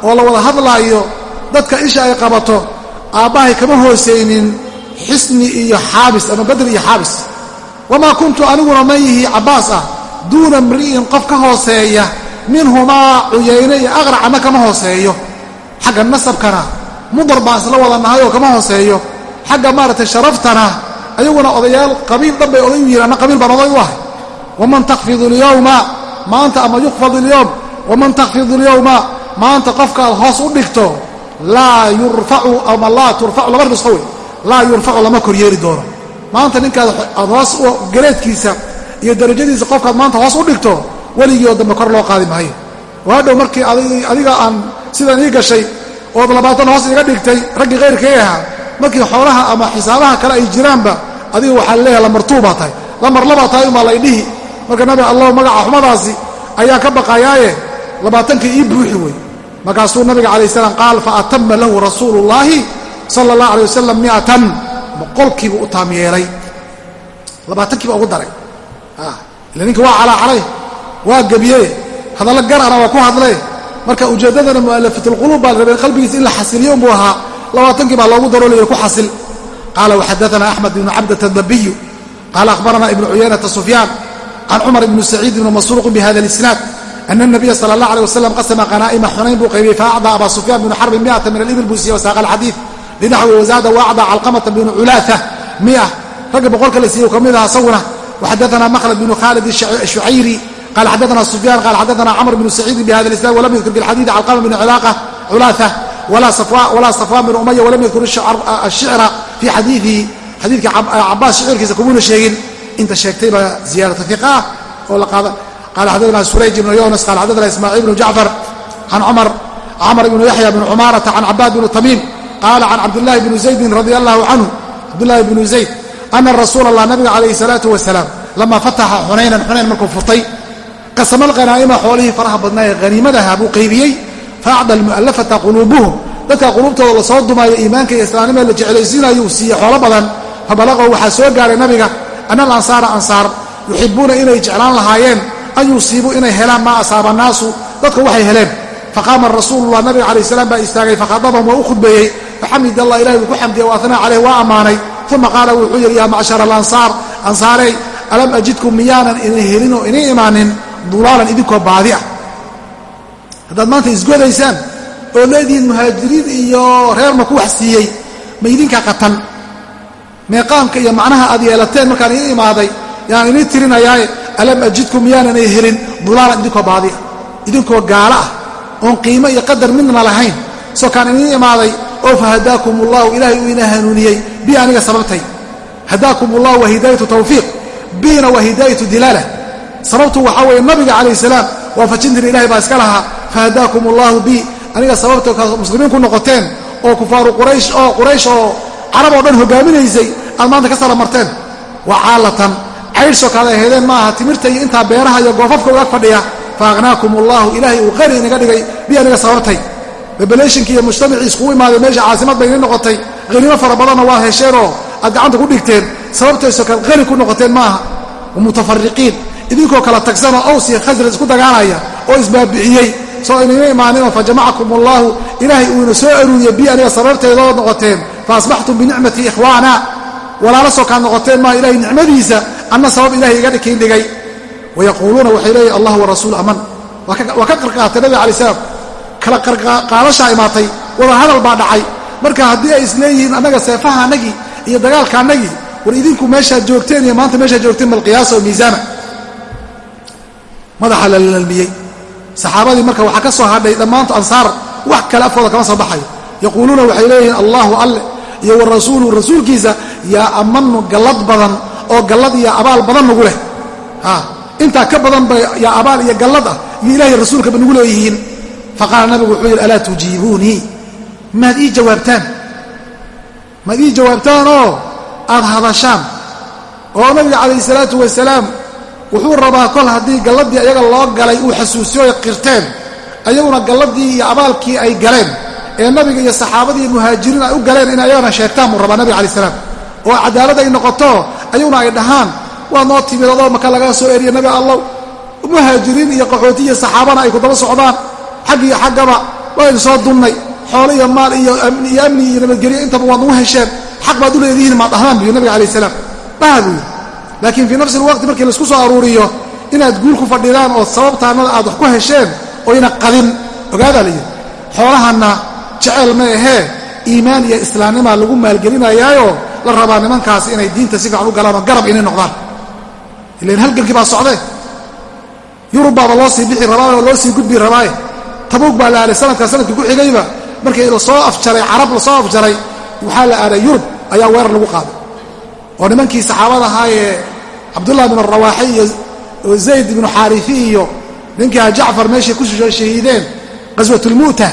oo la wada hadlaayo dadka isha ay qabato aabbahay kama hoosaynin xisni iyo xaabis ama badr iyo xaabis. Wamaa kuntu aniguna ma yihi cabbaas ah duuna mri'in qof ka hooseeya minhumaa cuyayne iyo aqrac ama kama hooseeyo. Xagga nasabkana mudar baan isla wada nahay oo kama hooseeyo. Xagga maaragtay sharaftana ayaguna odayaal qabiil dhan bay oday u yihiin anna qabiil baan oday u ahay. Waman takfidu lyowma maanta ama yukfad ilyowm waman takfidu lyowma maanta qofka aad hoos u dhigto laa yurfacu ama laa turfacu laba nusqo wey laa yurfacu lama koryeeri doono. Maanta ninkaad aad hoos gareedkiisa iyo darajadiisa qofkaad maanta hoos u dhigto weligii oo dambe kor loo qaadi maayo. Waadhow markii adiga aan sidan ii gashay ood labaatan hoos iga dhigtay raggii khayrkay ahaa markii xoolaha ama xisaabaha kale ay jiraanba adiga waxaa leeyahay lamartuubaa tahay. Lamar labaa tahay umaa laydhihi marka nabi allah magaca xumadaasi ayaa ka baqayaaye labaatankii ii buuxi wey markaasuu nabiga calayh salaam qaal fa atama lahu rasuulu llaahi sala allah alay wasalam miatan boqolkiibu u taam yeelay labaatankiiba ugu daray. Ila ninka waa calaacalay waa gebiye hadallo garana waa ku hadle marka ujeeddadana mu'alafatulquluub baa rabay qalbigiisa in la xasiliyo unbuu ahaa. Labaatankii baa loogu daro layidhi ku xasil. Qaala waxadaana axmed ibnu cabdata dabiyu qaala akhbarana ibnu cuyaynata sufyaan can cumar ibni saciid ibni masruuqin bihada alisnaad ana nabiya sala allah aleh wasalam qasama qanaa'ima xunayn buu qaybiyey faacdaa abaa sufyaan binu xarbin miata min alibil buu siiyey wasaaqa alxadiid linaxwi wazaada waacdaa calqamata binu culaata mia ragga boqolka la siiyey ka mid aha isaguna waxadaana makhlad bnu khaalid shucayri qala xadaana sufyaan qala xadaana camr bnu saciidin bihada islam walam yadkur bilxadiidi calqama bn culaatha walaa safwaan bn umaya walam yadkur ashicra fii xadiiihi xadiidka cabaas shicirkiisa kumuna sheegin inta sheegtay baa ziyaadata iqa ah oo la qaada qala xadaana surayj ibnu yunas qala xadaana ismaaciil bnu jacfar can cumar camr ibnu yaxya bn cumaarata can cabaad bn tamiim qaala can cabdillahi bni zaydin radi allahu canhu cabdullahi bnu zayd ana rasuula allah nabiga calayhi salaatu wasalaam lamaa fataxa xunaynan xunayn markuu furtay qasama alqanaa'ima xoolihii faraha badnaa ee haniimadaha buu qaybiyey faacda almu'allafata quluubuhum dadka quluubtooda la soo dumaayo iimaanka iyo islaamnimada la jeclaysiinayo uu siiyey xoolo badan fabalaqow waxaa soo gaaray nabiga ana alansaara ansaar yuxibuuna inay jeclaan lahaayeen an yusiibuu inay helaan maa asaaba naasu dadka waxay heleen. Faqaama rasuulullah nabiga calayh salaam baa istaagay fakhadabahum waa u khudbeeyey. Faxamid allah ilahi wuu ku xamdiyey wa anaa caleyh waa ammaanay. Uma qaala wuxuu yidhi yaa macshara alansaar ansaarey alam ajidkum miyaanan idin helin oo idin imaanin? Dulaalan idinkoo baadi ah haddaad maanta isgodaysaan oo leedihiin muhaajiriin iyo reerma ku wax siiyey ma idinka qatan. Meeqaamka iyo macnaha aad yeelateen markaan ii imaaday yaan tirinayaaye alam ajidkum miyaanan i helin dulaalan idinkoo baadi ah idinkoo gaalo ah oon qiimo iyo qadar midna lahayn. Soo kaan idin imaaday oo fahadaakum ullahu ilaahay uu ina hanuuniyey bi aniga sababtay. Hadaakum ullahu wa hidaayatu tawfiiq biina waa hidaayatu dilaala sababtu waxaa weeye nabiga calayh salaam waafajintiin ilahay baa iska lahaa fahadaakum ullahu bi aniga sababta muslimiin ku noqoteen oo kufaaru quraysh oo quraysh oo carab oo dhan hogaaminaysay aad maanta ka sara marteen. Waa caalatan caydhsoo kaada ahaydeen ma aha timirta iyo intaa beeraha iyo goofafka uga fadhiya fa akhnaakum ullahu ilaahay uu qani inaga dhigay bi sababtay rebelationkii iyo mujtamacii iskugu imaaday meesha caasimad bay idin noqotay. Haniimo fara badanna waad hesheenoo aad gacanta ku dhigteen sababtaysoo kale qani ku noqoteen maaha. Mutafariqiin idinkoo kala tagsanoo aws iyo khasraj isku dagaalaya oo isbaabi'iyey soo inayna imaaninoo fa jamacakum allaahu ilaahay uu ina soo aruuriyey bi aniga sababteedaood noqoteen. Fa asbaxtum ikhwaana walaala soo noqoteen maa ilahay nicmadiisa anna sabab ilahay iga kiin dhigay. Wayaquuluuna waxay leeyihiin allah warasuul aman. Waa ka qarqaatay nabiga alai salaam. Kala qaadashaa imaatay. Wada hadal baa dhacay. Marka haddii ay isleeyihiin annaga seefaha annagii iyo dagaalka annagii war idinku meeshaad joogteen iyo maanta meeshaad joogteen malqiyaasa oo miisaana. Madaxa la lalmiyey. Saxaabadii marka waxaa ka soo hadhay dhammaanto ansaar wax kale afkooda kama soo baxayo. Yaquuluuna waxay leeyihiin allahu alle iyo wa rasuuluhu rasuulkiisa yaa amanu gallad badan oo gallad iyo abaal badan nagu leh. Intaa ka badan ba yaa abaal iyo gallad ah iyo ilahay rasuulkaba nagu leeyihiin. Faqaala nabigu wuxuu yidhi alaa tujiibuunii maad ii jawaabtaan. Maad ii jawaabtaan oo aad hadashaan. Oo nabiga calayhi salaatu wasalaam wuxuu rabaa kol haddii galladii ayaga loo galay uu xasuusiyo ay qirteen ayaguna galladii iyo abaalkii ay galeen ee nabiga iyo saxaabadii muhaajiriin ay u galeen in ayagana sheegtaan buu rabaa nabiga alai salaam. Oo cadaalad ay noqoto ayaguna ay dhahaan. Waa noo timid adoo maka lagaa soo eriya nabi allow. Muhaajiriin iyo qaxooti iyo saxaabana ay ku daba socdaan. Xag iyo xaggaba waynu soo dunnay. Xoolo iyo maal iyo amni iyo nabadgelyo intaba waad nagu hesheen. Xaq baad u leedihiin maad dhahdaan buyu nabiga alai salaam. Dhaha buuyi laakiin fii nafsi lwaqti markii la isku soo aruuriyo inaad guul ku fadhidaan oo sababtaanada aad wax ku hesheen oyna qadin. Ogaadaa layidhi xoolahanna jecel ma ahee. Iimaan iyo islaamnimaa lagu maalgelinayaayo la rabaa nimankaas inay diinta si fiican u galaan oo garab inay noqdaan. Ilan halgankii baa socdee yurub baaba loo sii bixi rabaaye oo loo sii gudbi rabaaye. Tabuug baa la aaday sanadkaa sannadkii ku xigayba. Markii la soo afjaray carab la soo afjaray waxaa la aaday yurub ayaa weerar lagu qaaday. Oo nimankii saxaabada ahaa ee cabdullah bin rawaaxi iyo zayd ibnu xaarifi iyo ninkaa jacfar meeshay ku shahiideen qaswatulmu'ta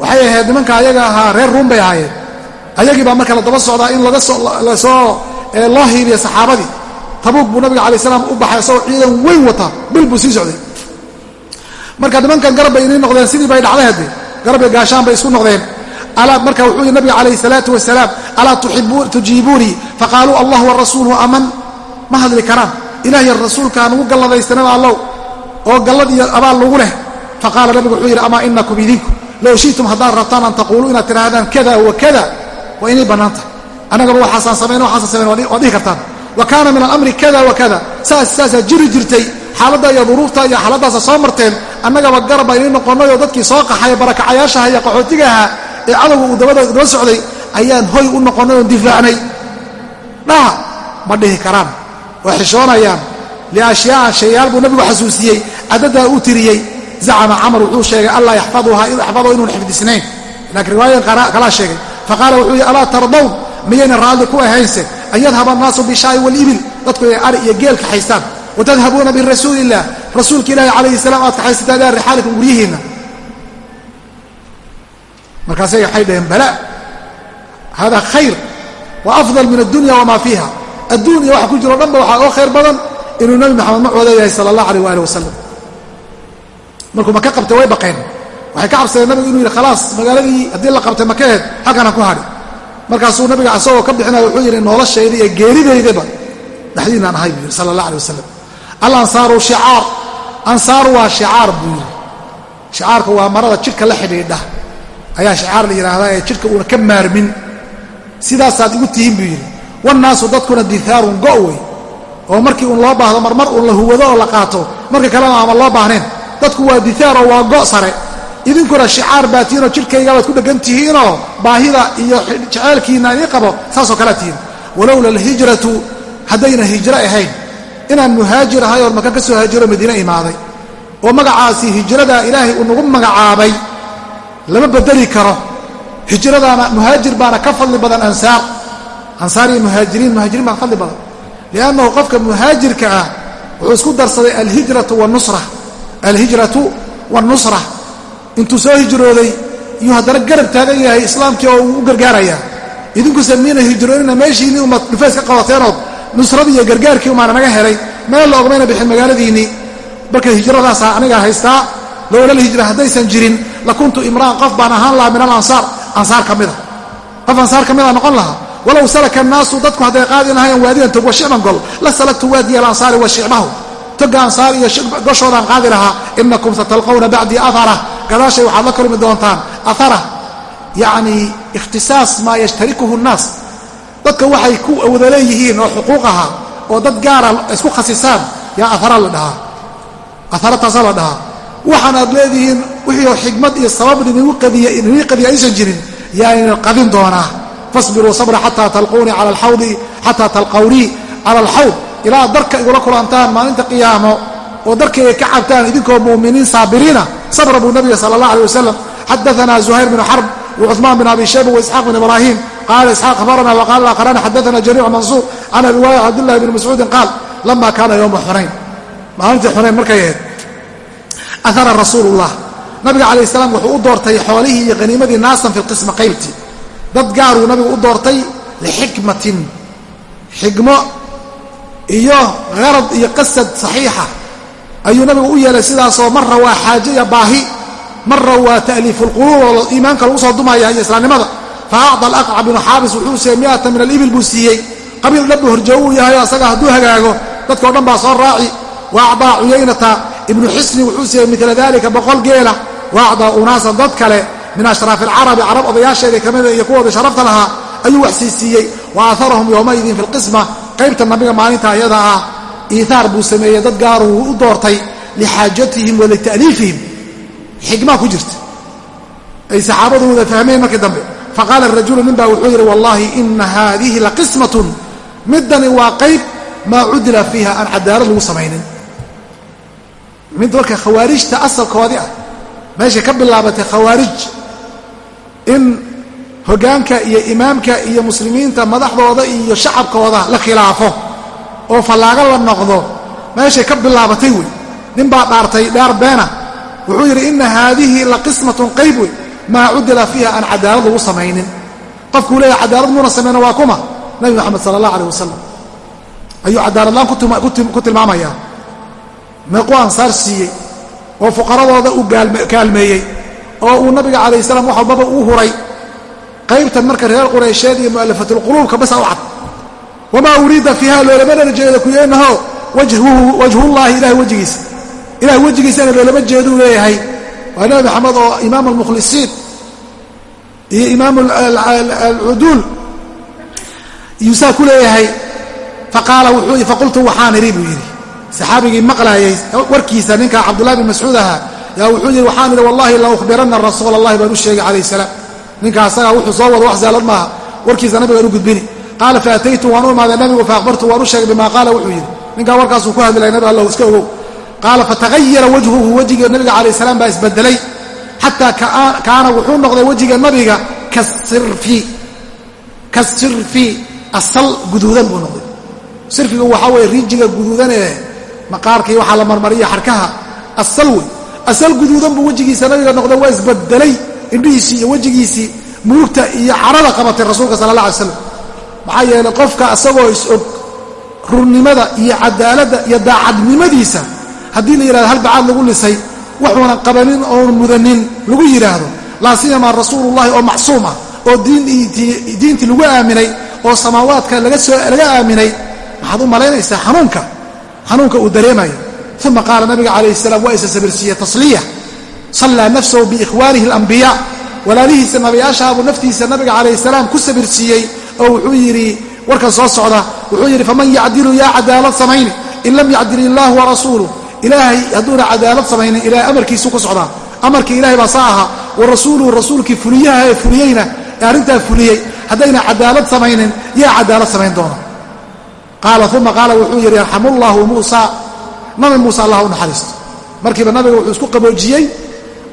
waxay ahayd nimanka ayaga ahaa reer ruum bay ahaayeen ayagii baa marka la daba socdaa in la soo loo hiiliya saxaabadii. Tabuuk buu nabiga alai salaam u baxay isagoo ciidan weyn wata bil buu sii socday. Marka nimankan garab bay inii noqdeen sidii bay dhacday hadde garabay gaashaan bay isku noqdeen. Marka wuxuu yihi nabiga calayhi salaatu wasalaam alaa tujiibuunii? Faqaaluu allah warasuuluhu aman. Ma hadli karaan. Ilahiy rasuulkaa nugu galladaystanaba allow oo gallad iyo abaal lagu leh. Faqaala nabigu wuxuu yidhi amaa inakum idinku low shi'tum haddaad rabtaan an taquuluu inaad tidhaahdaan kada wa kada waa inay bannaanta. Annagaba waxaasaan samayn waxaasaan samayn waad dhihi kartaan. Wa kaana min alamri kada wa kada saas saasaa jiri jirtay xaaladda iyo duruufta iyo xaaladdaasa soo marteen annagaba garab baa inay noqonnayoo dadkii soo qaxay barakacayaashaha iyo qaxootigaha ee cadowga uu daba socday ayaan hoy u noqonnay oon difaacnay. Dhaha ma dhihi karaan. Oo xishoonayaan. Liashyaaa shayaal buu nabigu xasuusiyey caddadaa u tiriyey zacama camar wuxuu sheegay allaa yaxfaduhaa yaxfado inuun xifdisnayn. Laakiin riwaayadan kalaa sheegay faqaala wuxuu yidhi alaa tardawn miyayna raalli ku ahaynse an yadhaba annaasu bishaa'i walibil dadku inay ari iyo geel kaxaystaan watadhabuuna birasuuli illah rasuulka ilaahi calayhi salaam aad kaxaysataan ilaa rixaalikum guryihiinna markaasay waxay dhaheen bala hada khayr wa afdal min addunya wamaa fiiha adduun waxa ku jiro o dhanba waxaa oo khayr badan inuu nebi maxamed macooda yahay sala allah alayh waali wasalam markuu maka qabtay way baqeen waxay ka cabsadeen nabigu inuu yidhi khalaas magaaladii haddii la qabtay makaheed halkan ha ku hadhi. Markaasuu nabiga asagoo ka bixinaya wuxuu yidhi noloshayda iyo geeridaydaba dhexdiinaan ahay buu yidhi sala allah alay wasalam al ansaaru shicaar. Ansaaru waa shicaar buu yidhi. Shicaarka waa marada jidhka la xidhiidha. Ayaa shicaar la yidhaahdaa ee jidhka uuna ka maarmin. Sidaasaad igu tihiin buu yidhi. Wannaasu dadkuna dihaarun go' wey. Oo markii uun loo baahdo marmar uun la huwado oo la qaato marka kalena ama loo baahnayn dadku waa dihaar oo waa go' sare idinkuna shicaar baa tihiinoo jidhkaygabaad ku dheggan tihiinoo baahida iyo jeceelkiinna idin qabo saasoo kalea tihiin. walowla alhijratu haddayna hijro ahayn. Inaan muhaajir ahay oon maka ka soo haajiro madiine imaaday. Oo magacaasi hijradaa ilaahay uu nagu magacaabay. Lama bedeli karo. Hijradaana muhaajir baana ka fadli badan ansaar. Ansaar iyo muhaajiriin muhaajiriin baa ka fadli badan. Liannahu qofka muhaajirka ah wuxuu isku darsaday alhijratu wanusra alhijratu wannusra intuu soo hijrooday iyuu haddana garab taagan yahay islaamkii oo uu u gargaarayaa idinkuse miina hijroonina meeshiinnii umaad dhufays ka qabateenood nusradii iyo gargaarkii umaana naga helay meel la bixin magaaladiinnii marka hijradaasaa anigaa haystaa lowlal hijra haddaysan jirin lakuntu imra'an qof baan ahaan lahaa min alansaar ansaar. Ka mida. Qof ansaar ka mida noqon lahaa. Walow salaka annaasu dadku hadday qaadi lahayan waadiyan tog wa gol. La salagtu waadiya alansaari wa toga ansaar iyo goshoodaan qaadi lahaa. Inakum satalqawna bacdii aara gadaashay waxaad la kulmi doontaan. Aara yacni ikhtisaas maa yashtarikuhu nnaas. Dadka waxay ku wada leeyihiin oo xuquuq aha oo dad gaara isku khasisaan yaa aara la dhahaa. Aarataasa la dhahaa. Waxaan aad leedihiin wixii oo xikmad iyo sabab idinii qadiya aysan jirin yaayna qadin doonaa. Fasbiruu sabra xataa talquunii cala alxawdi xataa talqawnii cala alxawd. Ilaa darka igula kulantaan maalinta qiyaamo oo darkayga ka cabtaan idinkoo mu'miniin saabiriina sabra buu nabiga sala allah alay wasalam xadaana zuhayr bnu xarb وcثmaan بن abi shayba وإسxاaq بن ibrahim qala isxاaq abarna وqala akhrana xadaثna jamiic mansuur can abi waa'il cabdالlahi bn mascuudin qaal lama kaana ywma xunayn maalintii xunayn markay ahayd ahara rasuul الlah nabiga calayh الsalaam wuxuu u doortay xoolihii iyo haniimadii naasan fi qisma qaybti dad gaaruu nabigu u doortay lixikmatin xikmo iyo garad iyo qasad صaxiixa ayuu nabigu u yeelay sidaasoo marra waa xaaje iyo baahi mara waa ta'liifu lquluub oo iimaanka lagu soo dumaya iyo islaamnimada fa acda alaqca binu xaabis wuxuu siiyey miata min alibil buu siiyey. Qabiil dhanbu horjoogu yahay asaga hadduu hagaago dadkao dhan baa soo raaci. Wa acdaa cuyaynata ibnu xisni wuxuu siiyey mila dalika boqol geela. Wa acdaa unaasan dad kale min ashraafi alcarabi carab odayaasheedii ka mida iyo kuwooda sharafta lahaa ayuu wax siisiiyey wa aaharahum yowmaidin fi lqisma qaybta nabiga maalinta ayada ah iihaar buu sameeyey dad gaaruu u doortay lixaajatihim wa lita'liifihim. Xikmaa ku jirta. Ay saxaabadu wada fahmeen markii dambe. Faqaala rajulu nin baa wuxuu yidhi wallaahi ina haadihi laqismatun middani waa qayb maa cudila fiiha aan cadaalad lagu samaynin. Mid marka khawaarijta asalkoodii ah meeshay ka bilaabatay khawaarij in hoggaanka iyo imaamka iyo muslimiinta madaxdooda iyo shacabkooda la khilaafo oo fallaago la noqdo meeshay ka bilaabatay wey. Nin baa dhaartay dhaar beena. Wuxuu yidhi ina haadihi la qismatun qayb wey. Maa cudila fiiha aan cadaalad lagu samaynin. Qofkuu leeyahy cadaalad muuna samayna waa kuma. Nabi moxamed sala allah aleh wasalam ayuu cadaaladlaan ku tilmaamayaa meequu ansaar siiyey oo fuqaradooda u kaalmeeyey oo uu nabiga calayh salaam wax walbaba uu huray. Qaybtan marka reer quraysheed iyo mu'alafatulquluubka basa u cad wamaa uriida fiiha loolama jeeda kuyeenaho wajhullaahi ilahay wejigiisa ilahay wejigiisana loolama jeeduu leeyahay waa nabi maxamed oo imaam almukhlisiin iyo imaam alcuduul yuusaa ku leeyahay faqultu waxaan idhi buu yidhi saxaabigii maqlaayay warkiisa ninka cabdullahi bin mascuud ahaa yaa wuxuu yidhi waxaan idhi wallahi la ukhbiranna rasuula allahi baan u sheegay calayh salaam ninka asagaa wuxuu soo wado wax saalad maaha warkiisa nabigaan u gudbini qaala faataytu waan u imaaday nabigu faaqbartu waan u sheegay bima qaala wuxuu yidhi ninkaa warkaasuu ku hadlay nabi alla iska ogow qaala fatahayara wajhuhu wejiga nabiga calayh salaam baa isbedelay xataa kaana wuxuu noqday wejiga nabiga kasirfi asal guduudan buu noqday sirfigu waxaa weye riijiga guduudan ee maqaarkii waxaa la marmariya xarkaha asal wey asal guduudan buu wejigiisa nabiga noqday waa isbedelay indhihiisii iyo wejigiisii murugta iyo carada qabatay rasuulka sala allah alay slam maxaa yeelay qofka asagoo is-og runnimada iyo cadaaladda iyo daacadnimadiisa haddii la yidhahdo hal bacaad lagu lisay waxuunan qabanin oon mudanin lagu yidhaahdo. Laa siyamaa rasuulullahi oo macsuum ah oo diintii lagu aaminay oo samaawaadka laga aaminay. Maxaad u malaynaysaa xanuunka xanuunka uu dareemayo. Uma qaala nabiga calayh salaam waa isa sabirsiiye tasliya sallaa nafsahu biikhwaanihi alambiyaa walaalihiisa nabiyaashaabuu naftiisa nabiga calayh salaam ku sabirsiiyey oo wuxuu yidhi warkan soo socda wuxuu yidhi faman yacdilu yaa cadaalad samayni in lam yacdil illaahu warasuuluh ilaahay hadduuna cadaalad samaynin ilahay amarkiisuu ku socdaa. Amarkii ilahay baa saa ahaa wa rasuulkii fuliyaha ee fuliyeyna ee arrintaa fuliyey haddayna cadaalad samaynin yaa cadaalad samayn doona qaala uma qaala wuxuu yidhi yarxamullaahu muusa. Nabi muuse allah u naxariisto. Markiiba nabiga wuxuu isku qaboojiyey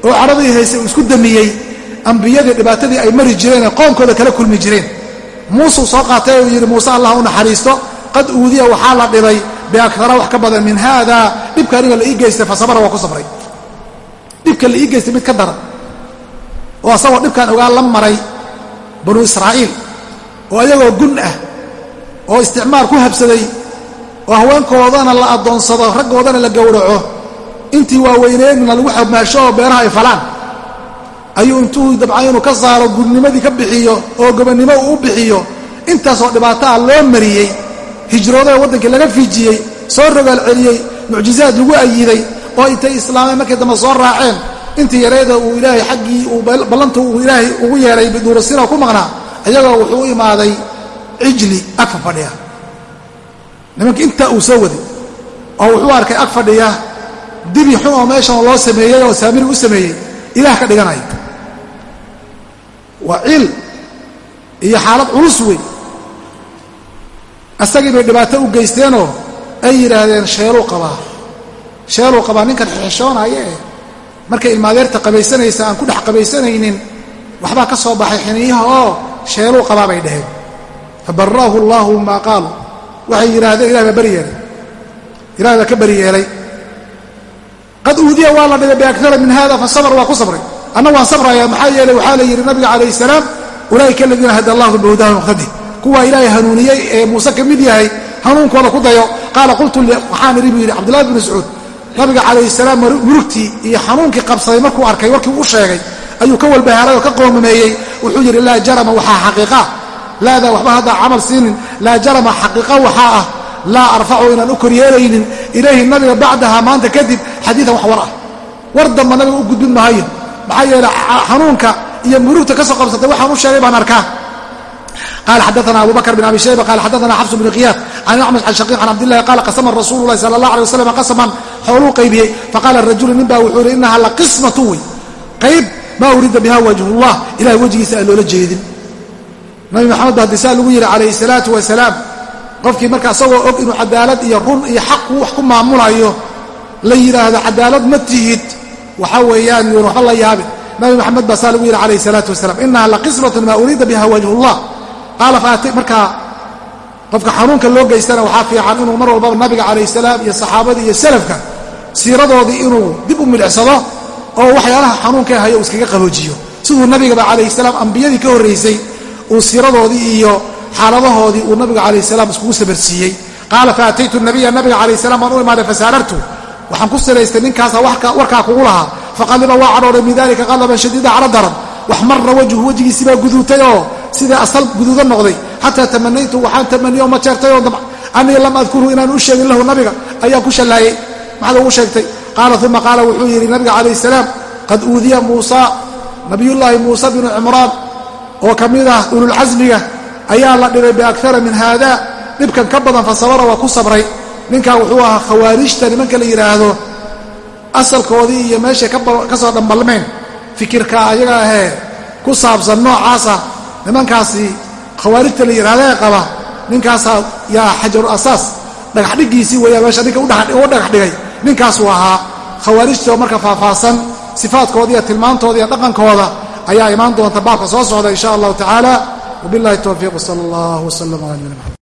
oo cadhadii haysay uu isku damiyey ambiyadii dhibaatadii ay mari jireen ee qoonkooda kala kulmi jireen muusuu soo qaatay uu yidhi muuse allah u naxariisto qad uudiya waxaa la dhibay biakara wax ka badan min haada. Dhibka aniga la ii geystay fasabara waa ku sabray. Dhibka la ii geystay mid ka daran oo asagoo dhibkan ogaa la maray banu israa'iil oo ayagoo gun ah oo isticmaar ku habsaday oo haweenkoodana la addoonsado raggoodana la gowraco intii waaweyneedna lagu xamaasho oo beeraha ay falaan ayuu intuu dabcan inuu ka saaro gudnimadii ka bixiyo oo gobonnimo uu u bixiyo intaasoo dhibaataa loo mariyey hijroodee waddankii laga fiijiyey soo rogaal celiyey mucjizaad lagu ayiday oo intay islaameen markii dambe soo raaceen intii yareeda uu ilaahay xaggii uu ballanta uu ilaahay ugu yeeray biduurasina ku maqnaa ayagoo wuxuu u imaaday cijli ag fadhiya. Nimankii intaa uu soo waday oo wuxuu arkay ag fadhiya. Dibi xun oo meeshan loo sameeyey oo saamiri u sameeyey ilaah ka dhiganaya waa cil iyo xaalad culus wey asagii bay dhibaato u geysteenoo ay yidhaahdeen sheeluu qabaa. Sheeluu qabaa ninkan xexeshoonaya eh markay ilmaadeerta qabaysanaysa aan ku dhex qabaysanaynin waxbaa ka soo baxay xiniyaha oo sheeluu qabaa bay dhaheen. Fabara'ahu allaahu maa qaalu. Waxay yidhaahdeen ilah baa beri yeelay ilah baa ka beri yeelay qad uudiya waa la dhigay biakara min hada fasabr waa ku sabray anna waan sabraya maxaa yeeley waxaa la yidhi nabiga calayh salaam ulaa'ika aladiina hada allahu bihudaahu muqtadi kuwaa ilaahay hanuuniyey ee muuse ka mid yahay hanuunkooda ku dayo. Qaala qultu waxaan idhi buu yidhi cabdullahi bn mascuud nabiga calayhi salaam murugtii iyo xanuunkii qabsaday markuu arkay warkii u sheegay ayuu ka walbahaaray oo ka qoomameeyey wuxuu yidhi laa jarama waxaa xaqiiqa. Laadaa waxba haddaa camal siinin. Laa jarama xaqiiqa waxaa ah. Laa arfacu inaan u koryeelaynin ilayhi nabiga bacdaha maanta kadib xadiidan wax war ah. War damba nabiga u gudbin mahayo maxaa yeele xanuunka iyo murugta ka qabsatay waxaan u sheegay baan arkaa. qala xadaana abu bakr bn abi shayba qala xadaana xafs bn khiyaad can acmash can shaqiiq can cabdillahi qaala qasama rasuulu lahi sala allah alay wasalam qasaman xooluu qaybiyey faqaala rajulu nin baa wuxuu yihi inaha laqismatu wey qayb maa urida biha wajhullah ilahay wejigiisa aan loola jeedin nabi maxamed ba haddii saa lagu yidhi calayhi salaatu wasalaam qofkii marka isagoo og inuu cadaalad iyo run iyo xaqu wax ku maamulayo la yidhaahdo cadaalad ma tihid waxa weeyaan yuun waxba la yaabin. Nabi maxamed baa saa lagu yidhi calayhi salaatu wasalaam inaha laqismatun maa uriida biha wajhullah. Qaala faati markaa qofka xanuunka loo geystana waxaa fiican inuu mar walbaba nabiga calayh salaam iyo saxaabadii iyo salafka siiradoodii inuu dib u milicsado oo waxyaalaha xanuunka hayo uu iskaga qaboojiyo. Siduu nabigaba calayh salaam ambiyadii ka horraysay uu siiradoodii iyo xaaladahoodii uu nabiga calayh salaam iskugu sabarsiiyey. Qaala faataytu nabiya nabiga calayh salaam waan u imaaday fasaarartu waxaan ku siraystay ninkaasa warkaa kugu lahaa. Faqaliba waa cadhooday min dalika qalaban shadiida cala daran. Wax marna wejhu wejigiisii baa guduutay oo sida asal guduudan noqday. Xataa tamanaytu waxaan tamaniyo ma jeertay oo anii lam adkurhu inaan u sheegin lahu nabiga ayaan ku shallaayey. Maxaad ugu sheegtay? Qaala uma qaala wuxuu yidhi nabiga calayh salaam qad uudiya muusa nabiyullaahi muuse binu cimraan oo ka mid ah ululcasmiga ayaa la dhibay biakara min haada. Dhibkan ka badan fa sabara waa ku sabray ninkan wuxuu ahaa khawaarijta nimanka la yidhaahdo asalkoodii iyo meeshay ka soo dhambalmeen. Fikirka ayaga ahee ku saabsan noocaasa nimankaasi khawaarijta la yidhahda ee qaba ninkaasaa yaa xajaru asaas. Dhagaxdhigiisii weeyaan meesha ninka uga dhagax dhigay. Ninkaasuu ahaa khawaarijtoo marka faahfaahsan sifaadkooda iyo tilmaantooda iyo dhaqankooda ayaa imaan doonta baabka soo socda insha allahu tacaala. Wabillahi towfiiq wsala allah wslam ala nabina mxamed